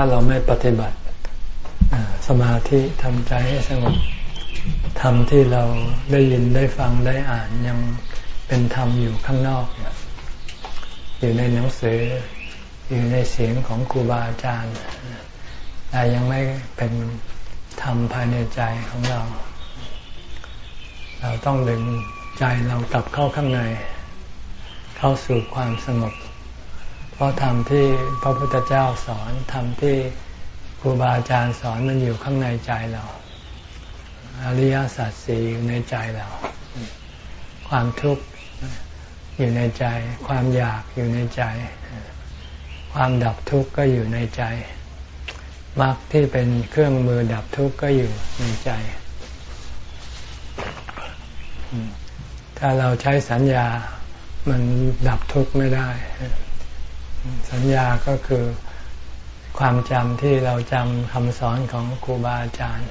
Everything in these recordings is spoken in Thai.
ถ้าเราไม่ปฏิบัติสมาธิทำใจให้สงบธรรมที่เราได้ยินได้ฟังได้อ่านยังเป็นธรรมอยู่ข้างนอก อยู่ในหนังสือ อยู่ในเสียงของครูบาอาจารย์ แต่ยังไม่เป็นธรรมภายในใจของเรา เราต้องดึงใจเรากลับเข้าข้างใน เข้าสู่ความสงบ เพราะธรรมที่พระพุทธเจ้าสอนธรรมที่ครูบาอาจารย์สอนมันอยู่ข้างในใจเรา อริยสัจสี่อยู่ในใจเรา ความทุกข์อยู่ในใจ ความอยากอยู่ในใจ ความดับทุกข์ก็อยู่ในใจมรรคที่เป็นเครื่องมือดับทุกข์ก็อยู่ในใจ ถ้าเราใช้สัญญามันดับทุกข์ไม่ได้ สัญญาก็คือความจำที่เราจำคำสอนของครูบาอาจารย์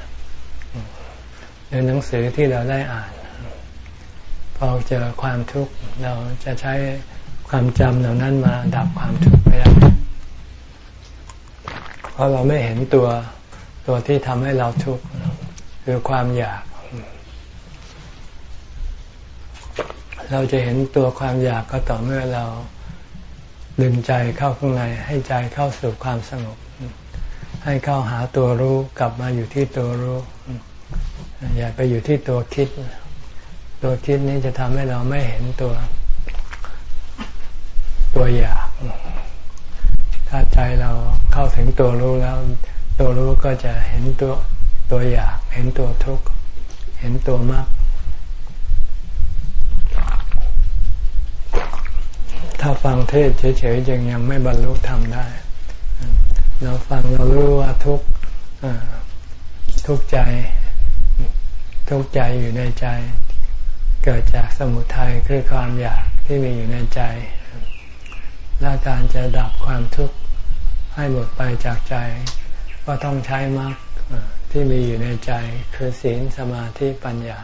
ในหนังสือที่เราได้อ่าน พอเจอความทุกข์เราจะใช้ความจำเหล่านั้นมาดับความทุกข์ไม่ได้เพราะเราไม่เห็นตัวตัวที่ทำให้เราทุกข์คือความอยาก เราจะเห็นตัวความอยากก็ต่อเมื่อเรา ดึงใจเข้าข้างในให้ใจเข้าสู่ความสงบ ให้เข้าหาตัวรู้กลับมาอยู่ที่ตัวรู้ อย่าไปอยู่ที่ตัวคิด ตัวคิดนี้จะทำให้เราไม่เห็นตัว ตัวอยาก ถ้าใจเราเข้าถึงตัวรู้แล้ว ตัวรู้ก็จะเห็นตัวตัวอยาก เห็นตัวทุกข์ เห็นตัวมาก ถ้าฟังเทศเฉยๆยังยังไม่บรรลุธรรมได้ เราฟังเรารู้ว่าทุกทุกใจทุกใจอยู่ในใจ เกิดจากสมุทัยคือความอยากที่มีอยู่ในใจ และการจะดับความทุกข์ให้หมดไปจากใจ ก็ต้องใช้มรรคที่มีอยู่ในใจ คือศีลสมาธิปัญญา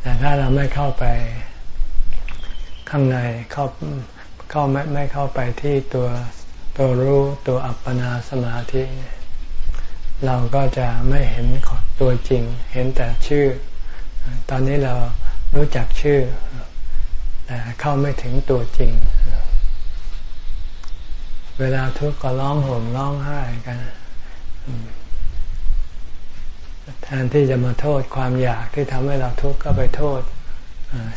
แต่ถ้าเราไม่เข้าไป ข้างในเข้าเข้าไม่ไม่เข้าไปที่ตัวตัวรู้ตัวอัปปนาสมาธิ เราก็จะไม่เห็นตัวจริง เห็นแต่ชื่อ ตอนนี้เรารู้จักชื่อแต่เข้าไม่ถึงตัวจริง เวลาทุกข์ก็ร้องห่มร้องไห้กันแทนที่จะมาโทษความอยากที่ทำให้เราทุกข์ก็ไปโทษ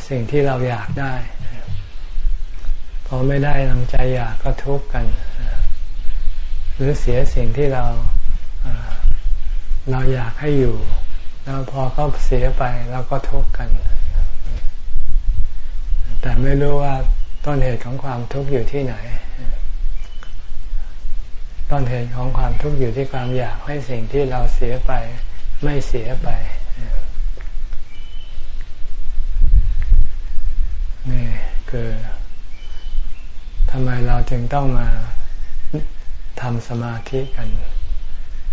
สิ่งที่เราอยากได้ พอไม่ได้ลังใจอยากก็ทุกข์กัน หรือเสียสิ่งที่เราเราอยากให้อยู่ แล้วพอเขาเสียไปเราก็ทุกข์กัน แต่ไม่รู้ว่าต้นเหตุของความทุกข์อยู่ที่ไหน ต้นเหตุของความทุกข์อยู่ที่ความอยากให้สิ่งที่เราเสียไป ไม่เสียไปนี่คือ ทำไมเราจึงต้องมาทำสมาธิกัน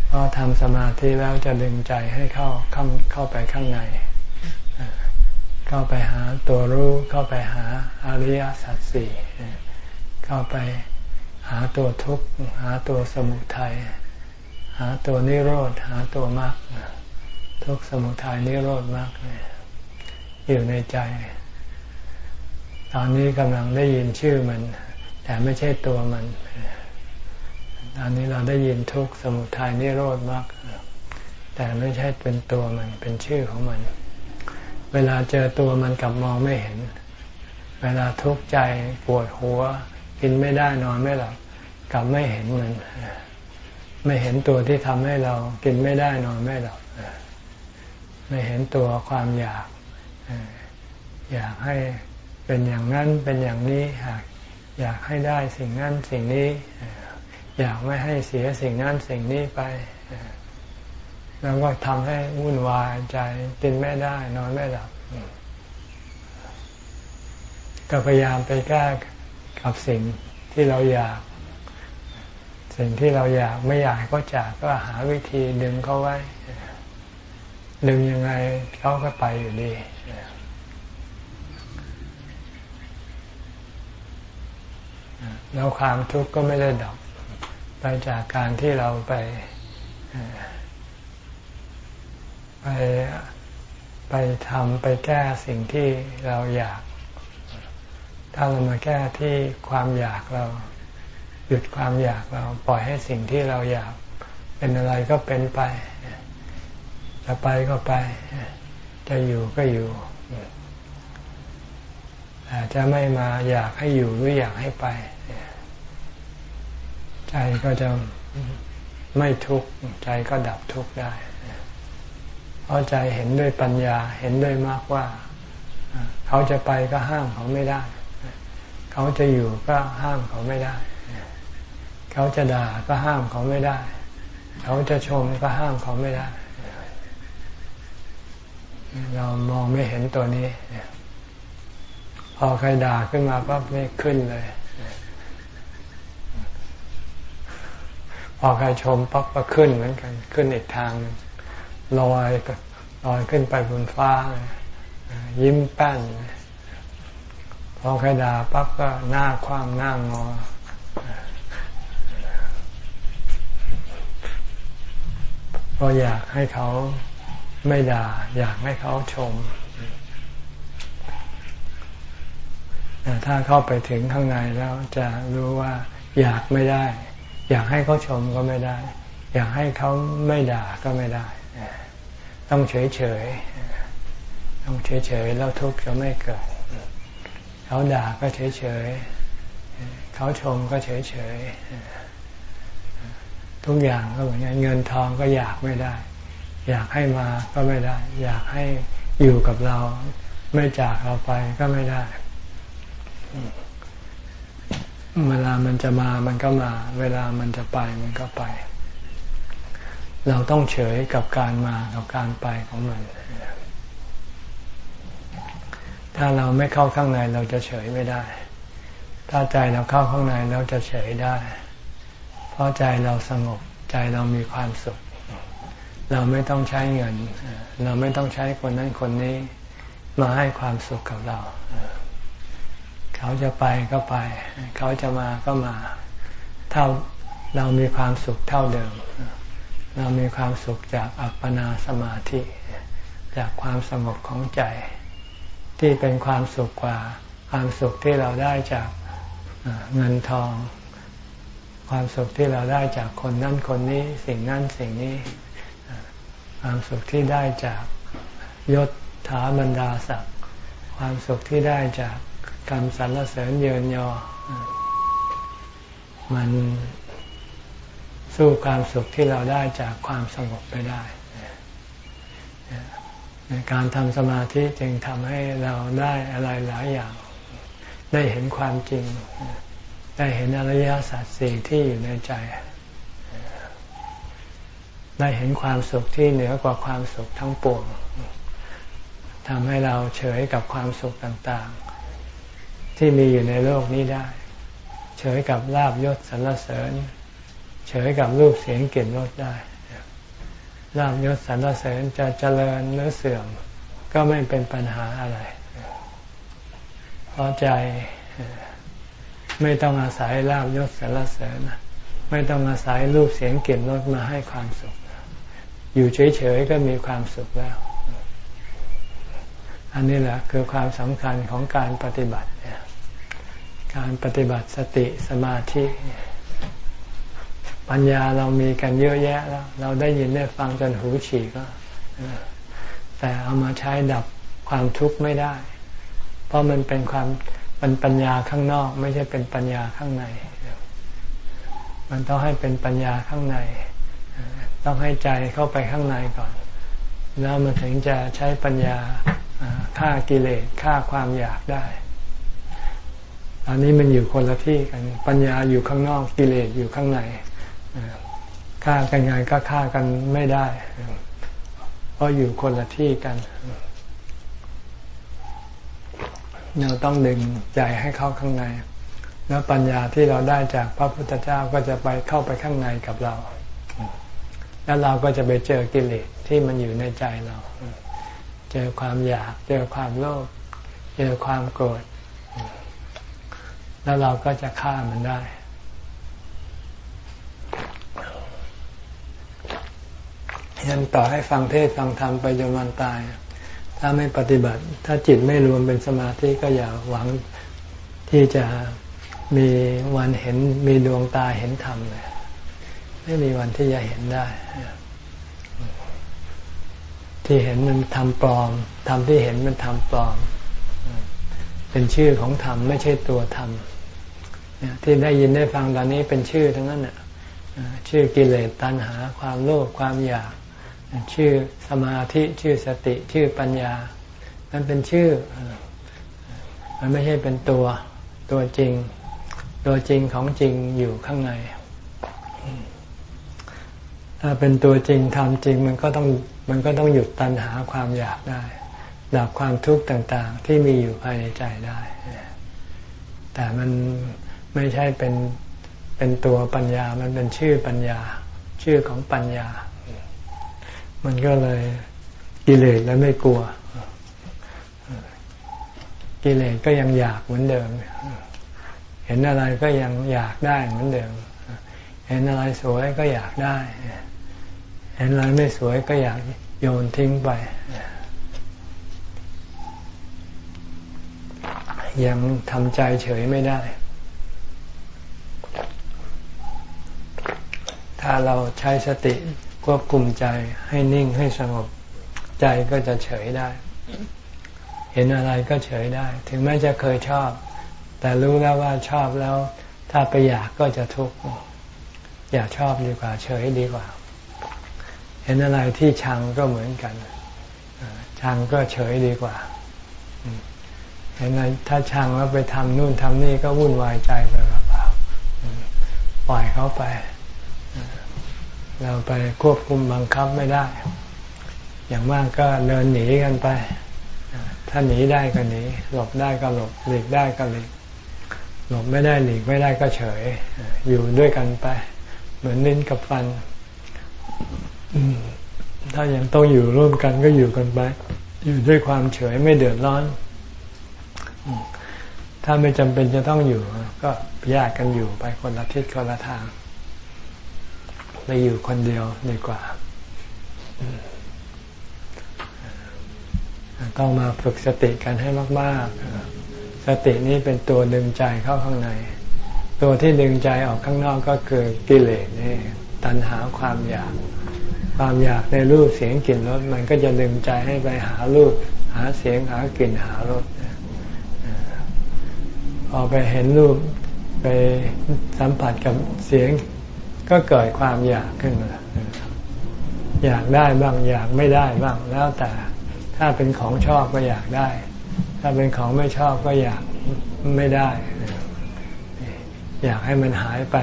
เพราะทำสมาธิแล้วจะดึงใจให้เข้าเข้าเข้าไปข้างใน เข้าไปหาตัวรู้ เข้าไปหาอริยสัจสี่ เข้าไปหาตัวทุกข์ หาตัวสมุทัย หาตัวนิโรธ หาตัวมรรค ทุกสมุทัยนิโรธมรรคอยู่ในใจ ตอนนี้กำลังได้ยินชื่อมัน แต่ไม่ใช่ตัวมัน ตอนนี้เราได้ยินทุกสมุทัยนิโรธมากแต่ไม่ใช่เป็นตัวมันเป็นชื่อของมัน เวลาเจอตัวมันกลับมองไม่เห็น เวลาทุกข์ใจปวดหัว กินไม่ได้นอนไม่หลับกลับไม่เห็นมัน ไม่เห็นตัวที่ทำให้เรากินไม่ได้นอนไม่หลับไม่เห็นตัวความอยาก อยากให้เป็นอย่างนั้นเป็นอย่างนี้หาก อยากให้ได้สิ่งนั้นสิ่งนี้ อยากไม่ให้เสียสิ่งนั้นสิ่งนี้ไป แล้วก็ทำให้วุ่นวายใจกินไม่ได้นอนไม่หลับ ก็พยายามไปแก้กับสิ่งที่เราอยาก สิ่งที่เราอยากไม่อยากก็จากก็หาวิธีดึงเขาไว้ ดึงยังไงเขาก็ไปอยู่ดี แล้วความทุกข์ก็ไม่ได้ดับไปจากการที่เราไปไปไปทำไปแก้สิ่งที่เราอยาก ถ้าเรามาแก้ที่ความอยากเรา หยุดความอยากเราปล่อยให้สิ่งที่เราอยากเป็นอะไรก็เป็นไป จะไปก็ไป จะอยู่ก็อยู่จะไม่มาอยากให้อยู่หรืออยากให้ไป ใจก็จะไม่ทุกข์ใจก็ดับทุกข์ได้ เพราะใจเห็นด้วยปัญญาเห็นด้วยมากว่า เขาจะไปก็ห้ามเขาไม่ได้ เขาจะอยู่ก็ห้ามเขาไม่ได้ เขาจะด่าก็ห้ามเขาไม่ได้ เขาจะชมก็ห้ามเขาไม่ได้ เรามองไม่เห็นตัวนี้ พอใครด่าขึ้นมาปั๊บไม่ขึ้นเลย อใครชมปั๊บก็ขึ้นเหมือนกันขึ้นอีกทางลอยลอยขึ้นไปบนฟ้า ยิ้มแป้นพอใครด่าปั๊บก็หน้าคว่ำหน้างอก็อยากให้เขาไม่ด่า อยากให้เขาชมถ้าเข้าไปถึงข้างในแล้วจะรู้ว่าอยากไม่ได้ อยากให้เขาชมก็ไม่ได้ อยากให้เขาไม่ด่าก็ไม่ได้ ต้องเฉยเฉยต้องเฉยเฉยแล้วทุกข์จะไม่เกิด เขาด่าก็เฉยเฉยเขาชมก็เฉยเฉยทุกอย่างก็เหมือนกันเงินทองก็อยากไม่ได้ อยากให้มาก็ไม่ได้ อยากให้อยู่กับเรา ไม่จากเราไปก็ไม่ได้ เวลามันจะมามันก็มา เวลามันจะไปมันก็ไป เราต้องเฉยกับการมากับการไปของมัน ถ้าเราไม่เข้าข้างในเราจะเฉยไม่ได้ ถ้าใจเราเข้าข้างในเราจะเฉยได้ เพราะใจเราสงบใจเรามีความสุข เราไม่ต้องใช้เงิน เราไม่ต้องใช้คนนั้นคนนี้ มาให้ความสุขกับเราเขาจะไปก็ไป เขาจะมาก็มา เท่าเรามีความสุขเท่าเดิม เรามีความสุขจากอัปปนาสมาธิ จากความสงบของใจ ที่เป็นความสุขกว่าความสุขที่เราได้จากเงินทอง ความสุขที่เราได้จากคนนั่นคนนี้ สิ่งนั่นสิ่งนี้ ความสุขที่ได้จากยศถาบรรดาศักดิ์ความสุขที่ได้จาก คำสรรเสริญเยินยอ มันสู้ความสุขที่เราได้จากความสงบไปได้ การทำสมาธิจึงทำให้เราได้อะไรหลายอย่าง ได้เห็นความจริง ได้เห็นอริยสัจสี่ที่อยู่ในใจ ได้เห็นความสุขที่เหนือกว่าความสุขทั้งปวงทำให้เราเฉยกับความสุขต่างๆ ที่มีอยู่ในโลกนี้ได้ เฉยกับลาบยศสรรเสริญ เฉยกับรูปเสียงกลิ่นรสได้ลาบยศสรรเสริญจะเจริญหรือเสื่อม ก็ไม่เป็นปัญหาอะไร เพราะใจไม่ต้องอาศัยลาบยศสรรเสริญไม่ต้องอาศัยรูปเสียงกลิ่นรสมาให้ความสุข อยู่เฉยๆก็มีความสุขแล้ว อันนี้แหละคือความสำคัญของการปฏิบัติ การปฏิบัติสติสมาธิ ปัญญาเรามีกันเยอะแยะแล้ว เราได้ยินได้ฟังจนหูฉีกก็แต่เอามาใช้ดับความทุกข์ไม่ได้ เพราะมันเป็นความเป็นปัญญาข้างนอก ไม่ใช่เป็นปัญญาข้างใน มันต้องให้เป็นปัญญาข้างใน ต้องให้ใจเข้าไปข้างในก่อน แล้วมันถึงจะใช้ปัญญาฆ่ากิเลสฆ่าความอยากได้ อันนี้มันอยู่คนละที่กัน ปัญญาอยู่ข้างนอกกิเลสอยู่ข้างในฆ่ากันไงก็ฆ่ากันไม่ได้ เพราะอยู่คนละที่กัน เราต้องดึงใจให้เข้าข้างใน แล้วปัญญาที่เราได้จากพระพุทธเจ้าก็จะไปเข้าไปข้างในกับเรา แล้วเราก็จะไปเจอกิเลสที่มันอยู่ในใจเรา เจอความอยาก เจอความโลภ เจอความโกรธ แล้วเราก็จะฆ่ามันได้ ยังต่อให้ฟังเทศฟังธรรมไปจนวันตาย ถ้าไม่ปฏิบัติ ถ้าจิตไม่รวมเป็นสมาธิก็อย่าหวังที่จะมีวันเห็นมีดวงตาเห็นธรรมเลยไม่มีวันที่จะเห็นได้ ที่เห็นมันทำปลอมทำที่เห็นมันทำปลอม เป็นชื่อของธรรมไม่ใช่ตัวธรรม ที่ได้ยินได้ฟังตอนนี้เป็นชื่อทั้งนั้นน่ะชื่อกิเลสตัณหา ความโลภความอยาก ชื่อสมาธิชื่อสติชื่อปัญญา มันเป็นชื่อ มันไม่ใช่เป็นตัวตัวจริง ตัวจริงของจริงอยู่ข้างใน ถ้าเป็นตัวจริงทำจริงมันก็ต้องมันก็ต้องหยุดตัณหาความอยากได้ดับความทุกข์ต่าง ๆ ที่มีอยู่ภายในใจได้ แต่มัน ไม่ใช่เป็นเป็นตัวปัญญา มันเป็นชื่อปัญญา ชื่อของปัญญา มันก็เลยกิเลสแล้วไม่กลัว กิเลสก็ยังอยากเหมือนเดิม เห็นอะไรก็ยังอยากได้เหมือนเดิม เห็นอะไรสวยก็อยากได้ เห็นอะไรไม่สวยก็อยากโยนทิ้งไป ยังทำใจเฉยไม่ได้ ถ้าเราใช้สติควบคุมใจให้นิ่งให้สงบใจก็จะเฉยได้ เห็นอะไรก็เฉยได้ ถึงแม้จะเคยชอบ แต่รู้แล้วว่าชอบแล้ว ถ้าไปอยากก็จะทุกข์อยากชอบดีกว่า เฉยดีกว่า เห็นอะไรที่ชังก็เหมือนกันชังก็เฉยดีกว่า เห็นอะไรถ้าชังแล้วไปทำนู่นทำนี่ก็วุ่นวายใจไปเปล่าปล่อยเขาไป เราไปควบคุมบังคับไม่ได้ อย่างมากก็เดินหนีกันไป ถ้าหนีได้ก็หนี หลบได้ก็หลบ หลีกได้ก็หลีก หลบไม่ได้หลีกไม่ได้ก็เฉย อยู่ด้วยกันไป เหมือนลิ้นกับฟัน ถ้ายังต้องอยู่ร่วมกันก็อยู่กันไป อยู่ด้วยความเฉยไม่เดือดร้อน ถ้าไม่จำเป็นจะต้องอยู่ ก็แยกกันอยู่ไปคนละทิศคนละทาง ไปอยู่คนเดียวดีกว่า ต้องมาฝึกสติกันให้มากๆ สตินี้เป็นตัวดึงใจเข้าข้างใน ตัวที่ดึงใจออกข้างนอกก็คือกิเลสนี่ตัณหาความอยาก ความอยากในรูปเสียงกลิ่นรสมันก็จะดึงใจให้ไปหารูป หาเสียงหากลิ่นหารสพอไปเห็นรูปไปสัมผัสกับเสียง ก็เกิดความอยากขึ้นมาอยากได้บ้างอยากไม่ได้บ้างแล้วแต่ ถ้าเป็นของชอบก็อยากได้ ถ้าเป็นของไม่ชอบก็อยากไม่ได้ อยากให้มันหายไป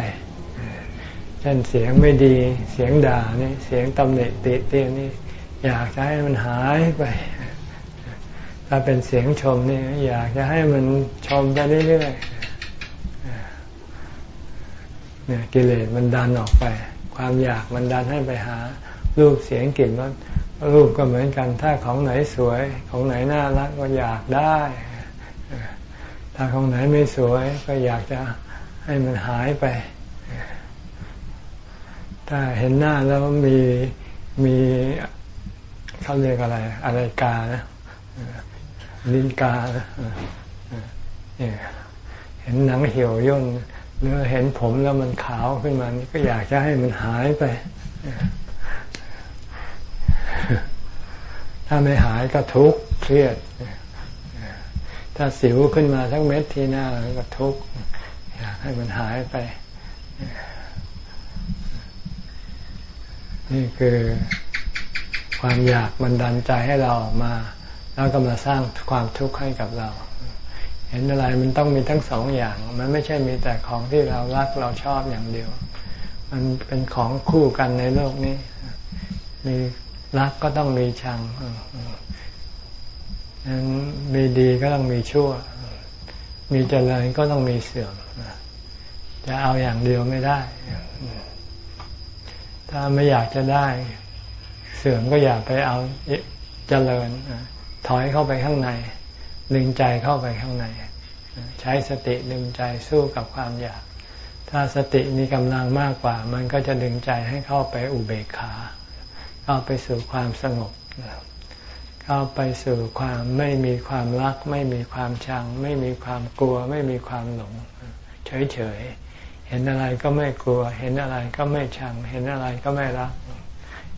เช่นเสียงไม่ดีเสียงด่านี่เสียงตำหนิติเตียนนี่อยากจะให้มันหายไปถ้าเป็นเสียงชมนี่อยากจะให้มันชมไปเรื่อยๆ เนี่ยกิเลสมันดันออกไป ความอยากมันดันให้ไปหารูปเสียงกลิ่นรสรูปก็เหมือนกัน ถ้าของไหนสวย ของไหนน่ารักก็อยากได้ ถ้าของไหนไม่สวยก็อยากจะให้มันหายไป ถ้าเห็นหน้าแล้วมีมีเขาเรียกอะไร อะไรกานะลินกาเห็นหนังเหี่ยวย่น หรือเห็นผมแล้วมันขาวขึ้นมานี่ก็อยากจะให้มันหายไป ถ้าไม่หายก็ทุกข์เครียด ถ้าสิวขึ้นมาทั้งเม็ดทีหน้าก็ทุกข์อยากให้มันหายไป นี่คือความอยากมันดันใจให้เรามา แล้วก็มาสร้างความทุกข์ให้กับเรา เห็นอะไรมันต้องมีทั้งสองอย่าง มันไม่ใช่มีแต่ของที่เรารักเราชอบอย่างเดียว มันเป็นของคู่กันในโลกนี้ มีรักก็ต้องมีชังนั้นมีดีก็ต้องมีชั่ว มีเจริญก็ต้องมีเสื่อมจะเอาอย่างเดียวไม่ได้ ถ้าไม่อยากจะได้ เสื่อมก็อย่าไปเอาเจริญถอยเข้าไปข้างใน ดึงใจเข้าไปข้างใน ใช้สติดึงใจสู้กับความอยาก ถ้าสติมีกำลังมากกว่า มันก็จะดึงใจให้เข้าไปอุเบกขาเข้าไปสู่ความสงบ เข้าไปสู่ความไม่มีความรัก ไม่มีความชัง ไม่มีความกลัว ไม่มีความหลง เฉยๆ เห็นอะไรก็ไม่กลัว เห็นอะไรก็ไม่ชัง เห็นอะไรก็ไม่รัก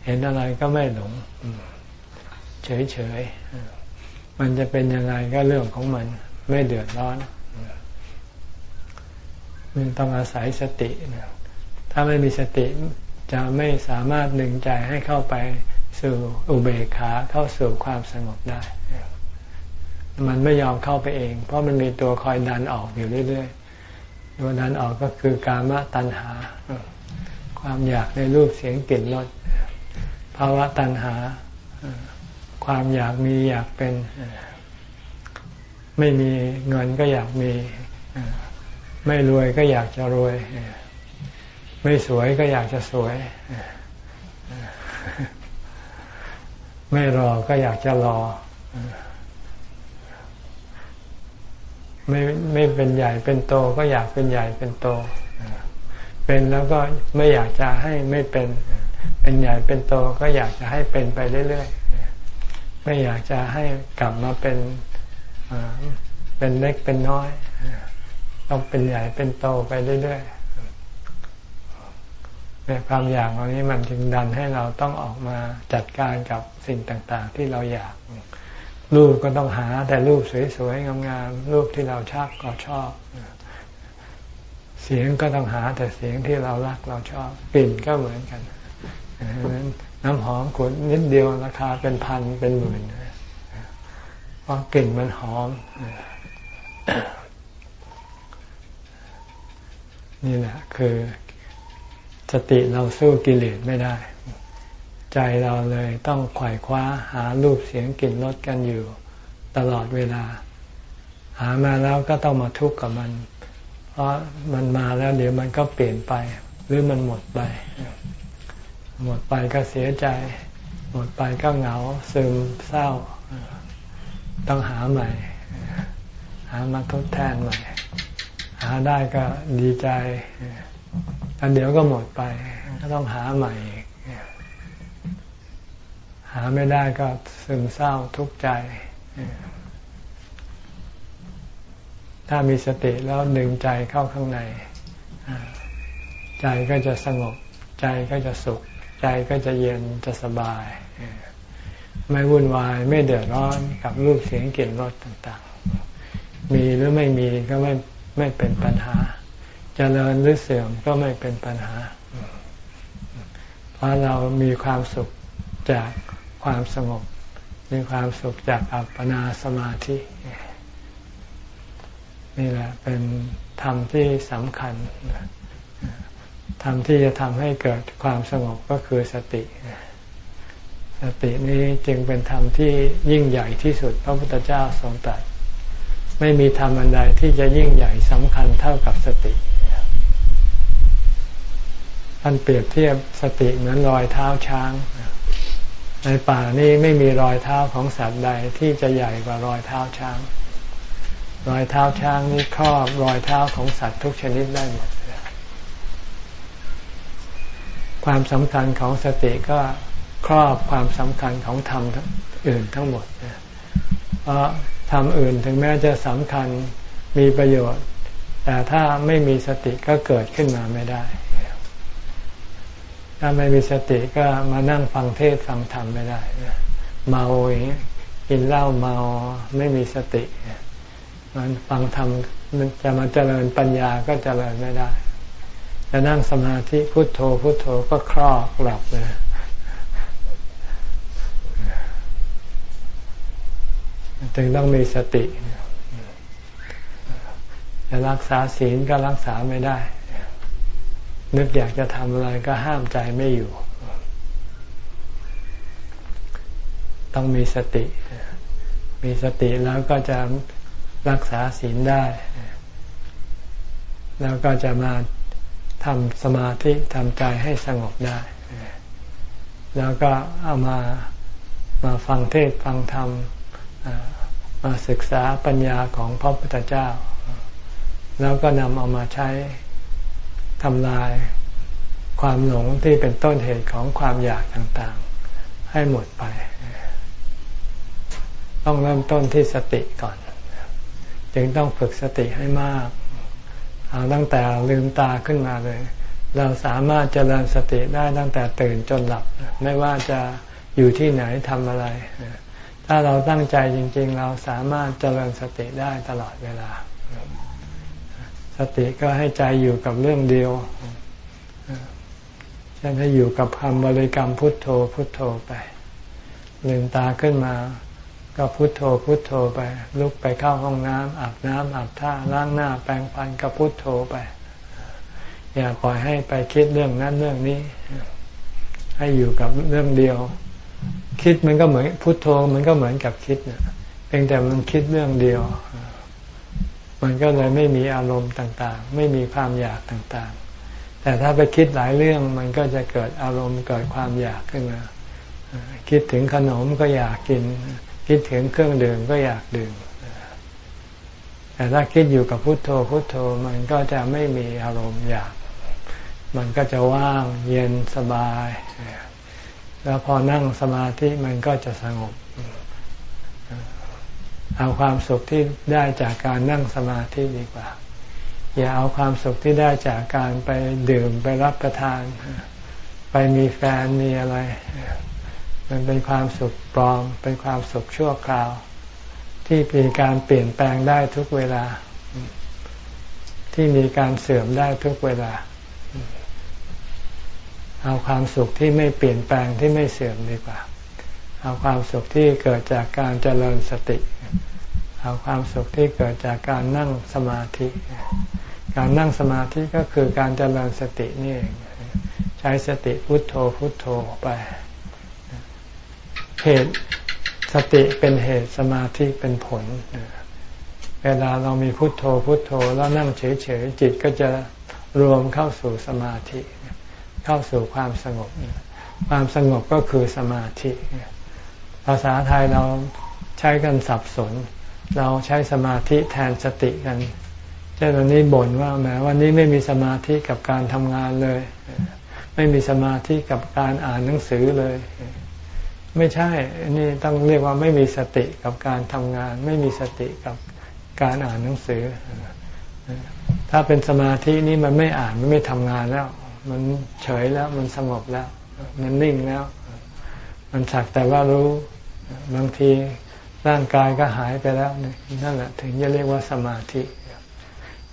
เห็นอะไรก็ไม่หลง เฉยๆ มันจะเป็นยังไงก็เรื่องของมันไม่เดือดร้อนมันต้องอาศัยสติถ้าไม่มีสติจะไม่สามารถดึงใจให้เข้าไปสู่อุเบกขาเข้าสู่ความสงบได้ มันไม่ยอมเข้าไปเอง เพราะมันมีตัวคอยดันออกอยู่เรื่อยๆ ตัวดันออกก็คือกามตัณหา ความอยากในรูปเสียงกลิ่นรสภาวะตัณหา ความอยากมีอยากเป็น ไม่มีเงินก็อยากมี ไม่รวยก็อยากจะรวย ไม่สวยก็อยากจะสวย ไม่รอก็อยากจะรอ ไม่ไม่เป็นใหญ่เป็นโตก็อยากเป็นใหญ่เป็นโต เป็นแล้วก็ไม่อยากจะให้ไม่เป็น เป็นใหญ่เป็นโตก็อยากจะให้เป็นไปเรื่อยๆ ไม่อยากจะให้กลับมาเป็นเป็นเล็กเป็นน้อย ต้องเป็นใหญ่เป็นโตไปเรื่อยๆเนี่ยความอยากเหล่านี้มันจึงดันให้เราต้องออกมาจัดการกับสิ่งต่างๆ ที่เราอยาก รูปก็ต้องหาแต่รูปสวยๆงามๆรูปที่เราชอบก็ชอบ เสียงก็ต้องหาแต่เสียงที่เรารักเราชอบกลิ่นก็เหมือนกันนั้น น้ำหอมขวดนิดเดียวราคาเป็นพันเป็นหมื่นเพราะกลิ่นมันหอม นี่แหละคือสติเราสู้กิเลสไม่ได้ ใจเราเลยต้องขวายคว้าหารูปเสียงกลิ่นรสกันอยู่ ตลอดเวลา หามาแล้วก็ต้องมาทุกข์กับมัน เพราะมันมาแล้วเดี๋ยวมันก็เปลี่ยนไป หรือมันหมดไป หมดไปก็เสียใจ หมดไปก็เหงาซึมเศร้า ต้องหาใหม่ หามาทดแทนใหม่ หาได้ก็ดีใจอันเดี๋ยวก็หมดไป ก็ต้องหาใหม่อีกหาไม่ได้ก็ซึมเศร้าทุกข์ใจ ถ้ามีสติแล้วดึงใจเข้าข้างใน ใจก็จะสงบ ใจก็จะสุข ใจก็จะเย็นจะสบาย ไม่วุ่นวายไม่เดือดร้อนกับรูปเสียงกลิ่นรสต่างๆ มีหรือไม่มีก็ไม่ไม่เป็นปัญหาจเจริญหรือเสื่อมก็ไม่เป็นปัญหา เพราะเรามีความสุขจากความสงบ มีความสุขจากอัปปนาสมาธิ นี่แหละเป็นธรรมที่สำคัญ ธรรมที่จะทำให้เกิดความสงบก็คือสติ สตินี้จึงเป็นธรรมที่ยิ่งใหญ่ที่สุดพระพุทธเจ้าทรงตรัสไม่มีธรรมอันใดที่จะยิ่งใหญ่สำคัญเท่ากับสติท่านเปรียบเทียบสติเหมือนรอยเท้าช้าง ในป่านี้ไม่มีรอยเท้าของสัตว์ใดที่จะใหญ่กว่ารอยเท้าช้าง รอยเท้าช้างนี้ครอบรอยเท้าของสัตว์ทุกชนิดได้หมด ความสำคัญของสติก็ครอบความสำคัญของธรรมอื่นทั้งหมดเพราะธรรมอื่นถึงแม้จะสำคัญมีประโยชน์ แต่ถ้าไม่มีสติก็เกิดขึ้นมาไม่ได้ ถ้าไม่มีสติก็มานั่งฟังเทศฟังธรรมไม่ได้เมาอย่างนี้กินเหล้าเมาไม่มีสติมันฟังธรรมจะมาเจริญปัญญาก็เจริญไม่ได้ จะนั่งสมาธิพุโทโธพุโทโธก็ครอกหลับเลยจึงต้องมีสติจะรักษาศีลก็รักษาไม่ได้ นึกอยากจะทำอะไรก็ห้ามใจไม่อยู่ ต้องมีสติ มีสติแล้วก็จะรักษาศีลได้ แล้วก็จะมา ทำสมาธิทำใจให้สงบได้ แล้วก็เอามามาฟังเทศฟังธรรมมาศึกษาปัญญาของพระพุทธเจ้า แล้วก็นำเอามาใช้ทำลายความหลงที่เป็นต้นเหตุของความอยากต่างๆ ให้หมดไป ต้องเริ่มต้นที่สติก่อน จึงต้องฝึกสติให้มาก เอาตั้งแต่ลืมตาขึ้นมาเลย เราสามารถเจริญสติได้ตั้งแต่ตื่นจนหลับ ไม่ว่าจะอยู่ที่ไหนทำอะไร ถ้าเราตั้งใจจริง ๆ เราสามารถเจริญสติได้ตลอดเวลา สติก็ให้ใจอยู่กับเรื่องเดียวช่นให้อยู่กับคำบริกรรมพุทโธพุทโธไปลืมตาขึ้นมา ก็พุทโธพุทโธไป ลุกไปเข้าห้องน้ำอาบน้ำอาบท่าล้างหน้าแปรงฟันก็พุทโธไป อย่าปล่อยให้ไปคิดเรื่องนั้นเรื่องนี้ ให้อยู่กับเรื่องเดียว คิดมันก็เหมือนพุทโธมันก็เหมือนกับคิดเนี่ยเพียงแต่มันคิดเรื่องเดียว มันก็เลยไม่มีอารมณ์ต่างๆ ไม่มีความอยากต่างๆ แต่ถ้าไปคิดหลายเรื่องมันก็จะเกิดอารมณ์เกิดความอยากขึ้นมาคิดถึงขนมก็อยากกิน คิดถึงเครื่องดื่มก็อยากดื่ม แต่ถ้าคิดอยู่กับพุทโธพุทโธมันก็จะไม่มีอารมณ์อยาก มันก็จะว่างเย็นสบาย แล้วพอนั่งสมาธิมันก็จะสงบ เอาความสุขที่ได้จากการนั่งสมาธิดีกว่า อย่าเอาความสุขที่ได้จากการไปดื่มไปรับประทาน ไปมีแฟนมีอะไร มันเป็นความสุขปลอม เป็นความสุขชั่วคราว ที่มีการเปลี่ยนแปลงได้ทุกเวลา ที่มีการเสื่อมได้ทุกเวลา เอาความสุขที่ไม่เปลี่ยนแปลงที่ไม่เสื่อมดีกว่า เอาความสุขที่เกิดจากการเจริญสติ เอาความสุขที่เกิดจากการนั่งสมาธิ การนั่งสมาธิก็คือการเจริญสตินี่เอง ใช้สติพุทโธพุทโธไป เหตุสติเป็นเหตุสมาธิเป็นผล เวลาเรามีพุทโธพุทโธแล้วนั่งเฉยๆจิตก็จะรวมเข้าสู่สมาธิ เข้าสู่ความสงบ ความสงบก็คือสมาธิ ภาษาไทยเราใช้กันสับสน เราใช้สมาธิแทนสติกันเช่นวันนี้บ่นว่าแหมวันนี้ไม่มีสมาธิกับการทำงานเลย ไม่มีสมาธิกับการอ่านหนังสือเลย ไม่ใช่นี่ต้องเรียกว่าไม่มีสติกับการทำงาน ไม่มีสติกับการอ่านหนังสือ ถ้าเป็นสมาธินี่มันไม่อ่านมันไม่ทำงานแล้ว มันเฉยแล้วมันสงบแล้ว มันนิ่งแล้ว มันสักแต่ว่ารู้บางทีร่างกายก็หายไปแล้วนั่นแหละถึงจะเรียกว่าสมาธิ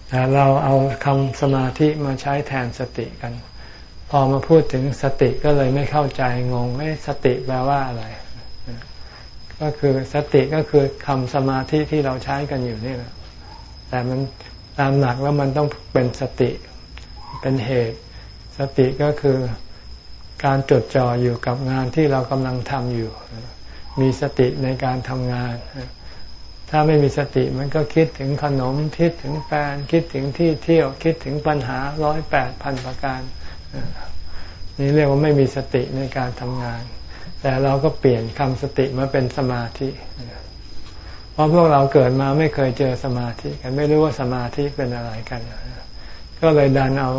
แต่เราเอาคำสมาธิมาใช้แทนสติกัน พอมาพูดถึงสติก็เลยไม่เข้าใจงงไม่สติแปลว่าอะไร ก็คือสติก็คือคำสมาธิที่เราใช้กันอยู่นี่แหละแต่มันตามหลักแล้วมันต้องเป็นสติ เป็นเหตุ สติก็คือการจดจ่ออยู่กับงานที่เรากำลังทำอยู่ มีสติในการทำงาน ถ้าไม่มีสติมันก็คิดถึงขนมคิดถึงแฟนคิดถึงที่เที่ยวคิดถึงปัญหาร้อยแปดพันประการ นี่เรียกว่าไม่มีสติในการทำงาน แต่เราก็เปลี่ยนคำสติมาเป็นสมาธิ เพราะพวกเราเกิดมาไม่เคยเจอสมาธิกันไม่รู้ว่าสมาธิเป็นอะไรกัน ก็เลยดันเอา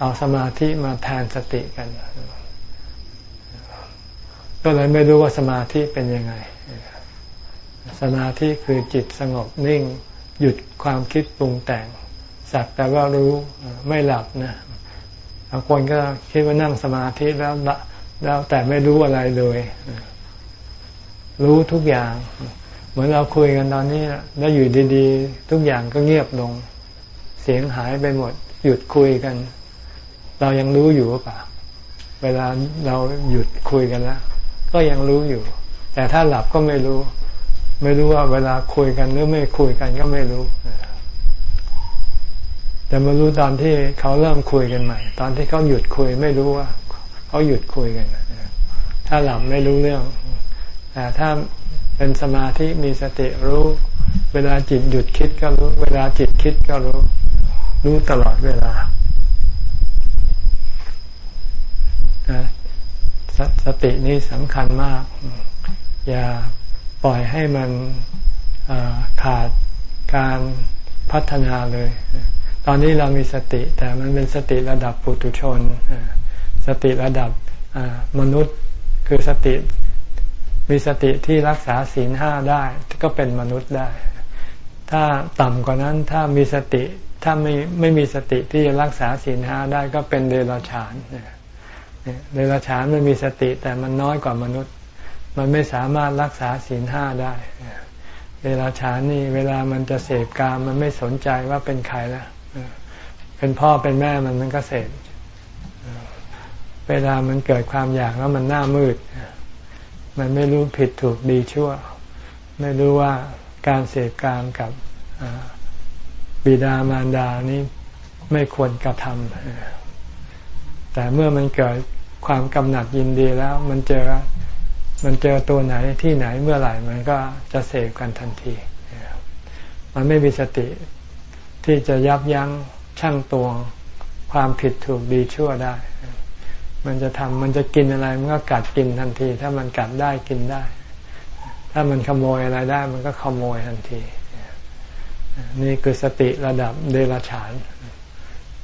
เอาสมาธิมาแทนสติกัน ก็เลยไม่รู้ว่าสมาธิเป็นยังไง สมาธิคือจิตสงบนิ่ง หยุดความคิดปรุงแต่ง สักแต่ว่ารู้ไม่หลับนะางคนก็คิดว่านั่งสมาธิแล้วแล้วแต่ไม่รู้อะไรเลย รู้ทุกอย่าง เหมือนเราคุยกันตอนนี้แล้วอยู่ดีๆ ทุกอย่างก็เงียบลง เสียงหายไปหมด หยุดคุยกัน เรายังรู้อยู่ป่ะเวลาเราหยุดคุยกันแล้วก็ยังรู้อยู่ แต่ถ้าหลับก็ไม่รู้ ไม่รู้ว่าเวลาคุยกันหรือไม่คุยกันก็ไม่รู้ แต่มารู้ตอนที่เขาเริ่มคุยกันใหม่ ตอนที่เขาหยุดคุยไม่รู้ว่าเขาหยุดคุยกันถ้าหลับไม่รู้เรื่องแต่ถ้าเป็นสมาธิมีสติรู้ เวลาจิตหยุดคิดก็รู้ เวลาจิตคิดก็รู้ รู้ตลอดเวลาสสตินี้สำคัญมาก อย่าปล่อยให้มันขาดการพัฒนาเลย ตอนนี้เรามีสติแต่มันเป็นสติระดับปุถุชน สติระดับมนุษย์คือสติมีสติที่รักษาศีลห้าได้ก็เป็นมนุษย์ได้ ถ้าต่ำกว่านั้นถ้ามีสติถ้าไม่ไม่มีสติที่จะรักษาศีลห้าได้ก็เป็นเดรัจฉานเดรัจฉานมันมีสติแต่มันน้อยกว่ามนุษย์ มันไม่สามารถรักษาศีลห้าได้เดรัจฉานนี่เวลามันจะเสพกามมันไม่สนใจว่าเป็นใครแล้ว เป็นพ่อเป็นแม่มันมันก็เสพเวลามันเกิดความอยากแล้วมันหน้ามืด มันไม่รู้ผิดถูกดีชั่ว ไม่รู้ว่าการเสพกามกับบิดามารดานี้ไม่ควรกระทำแต่เมื่อมันเกิดความกำหนัดยินดีแล้ว มันเจอมันเจอตัวไหนที่ไหนเมื่อไหร่มันก็จะเสพกันทันที มันไม่มีสติ ที่จะยับยั้งชั่งตวงความผิดถูกดีชั่วได้ มันจะทำมันจะกินอะไรมันก็กัดกินทันที ถ้ามันกัดได้กินได้ ถ้ามันขโมยอะไรได้ มันก็ขโมยทันที นี่คือสติระดับเดรัจฉาน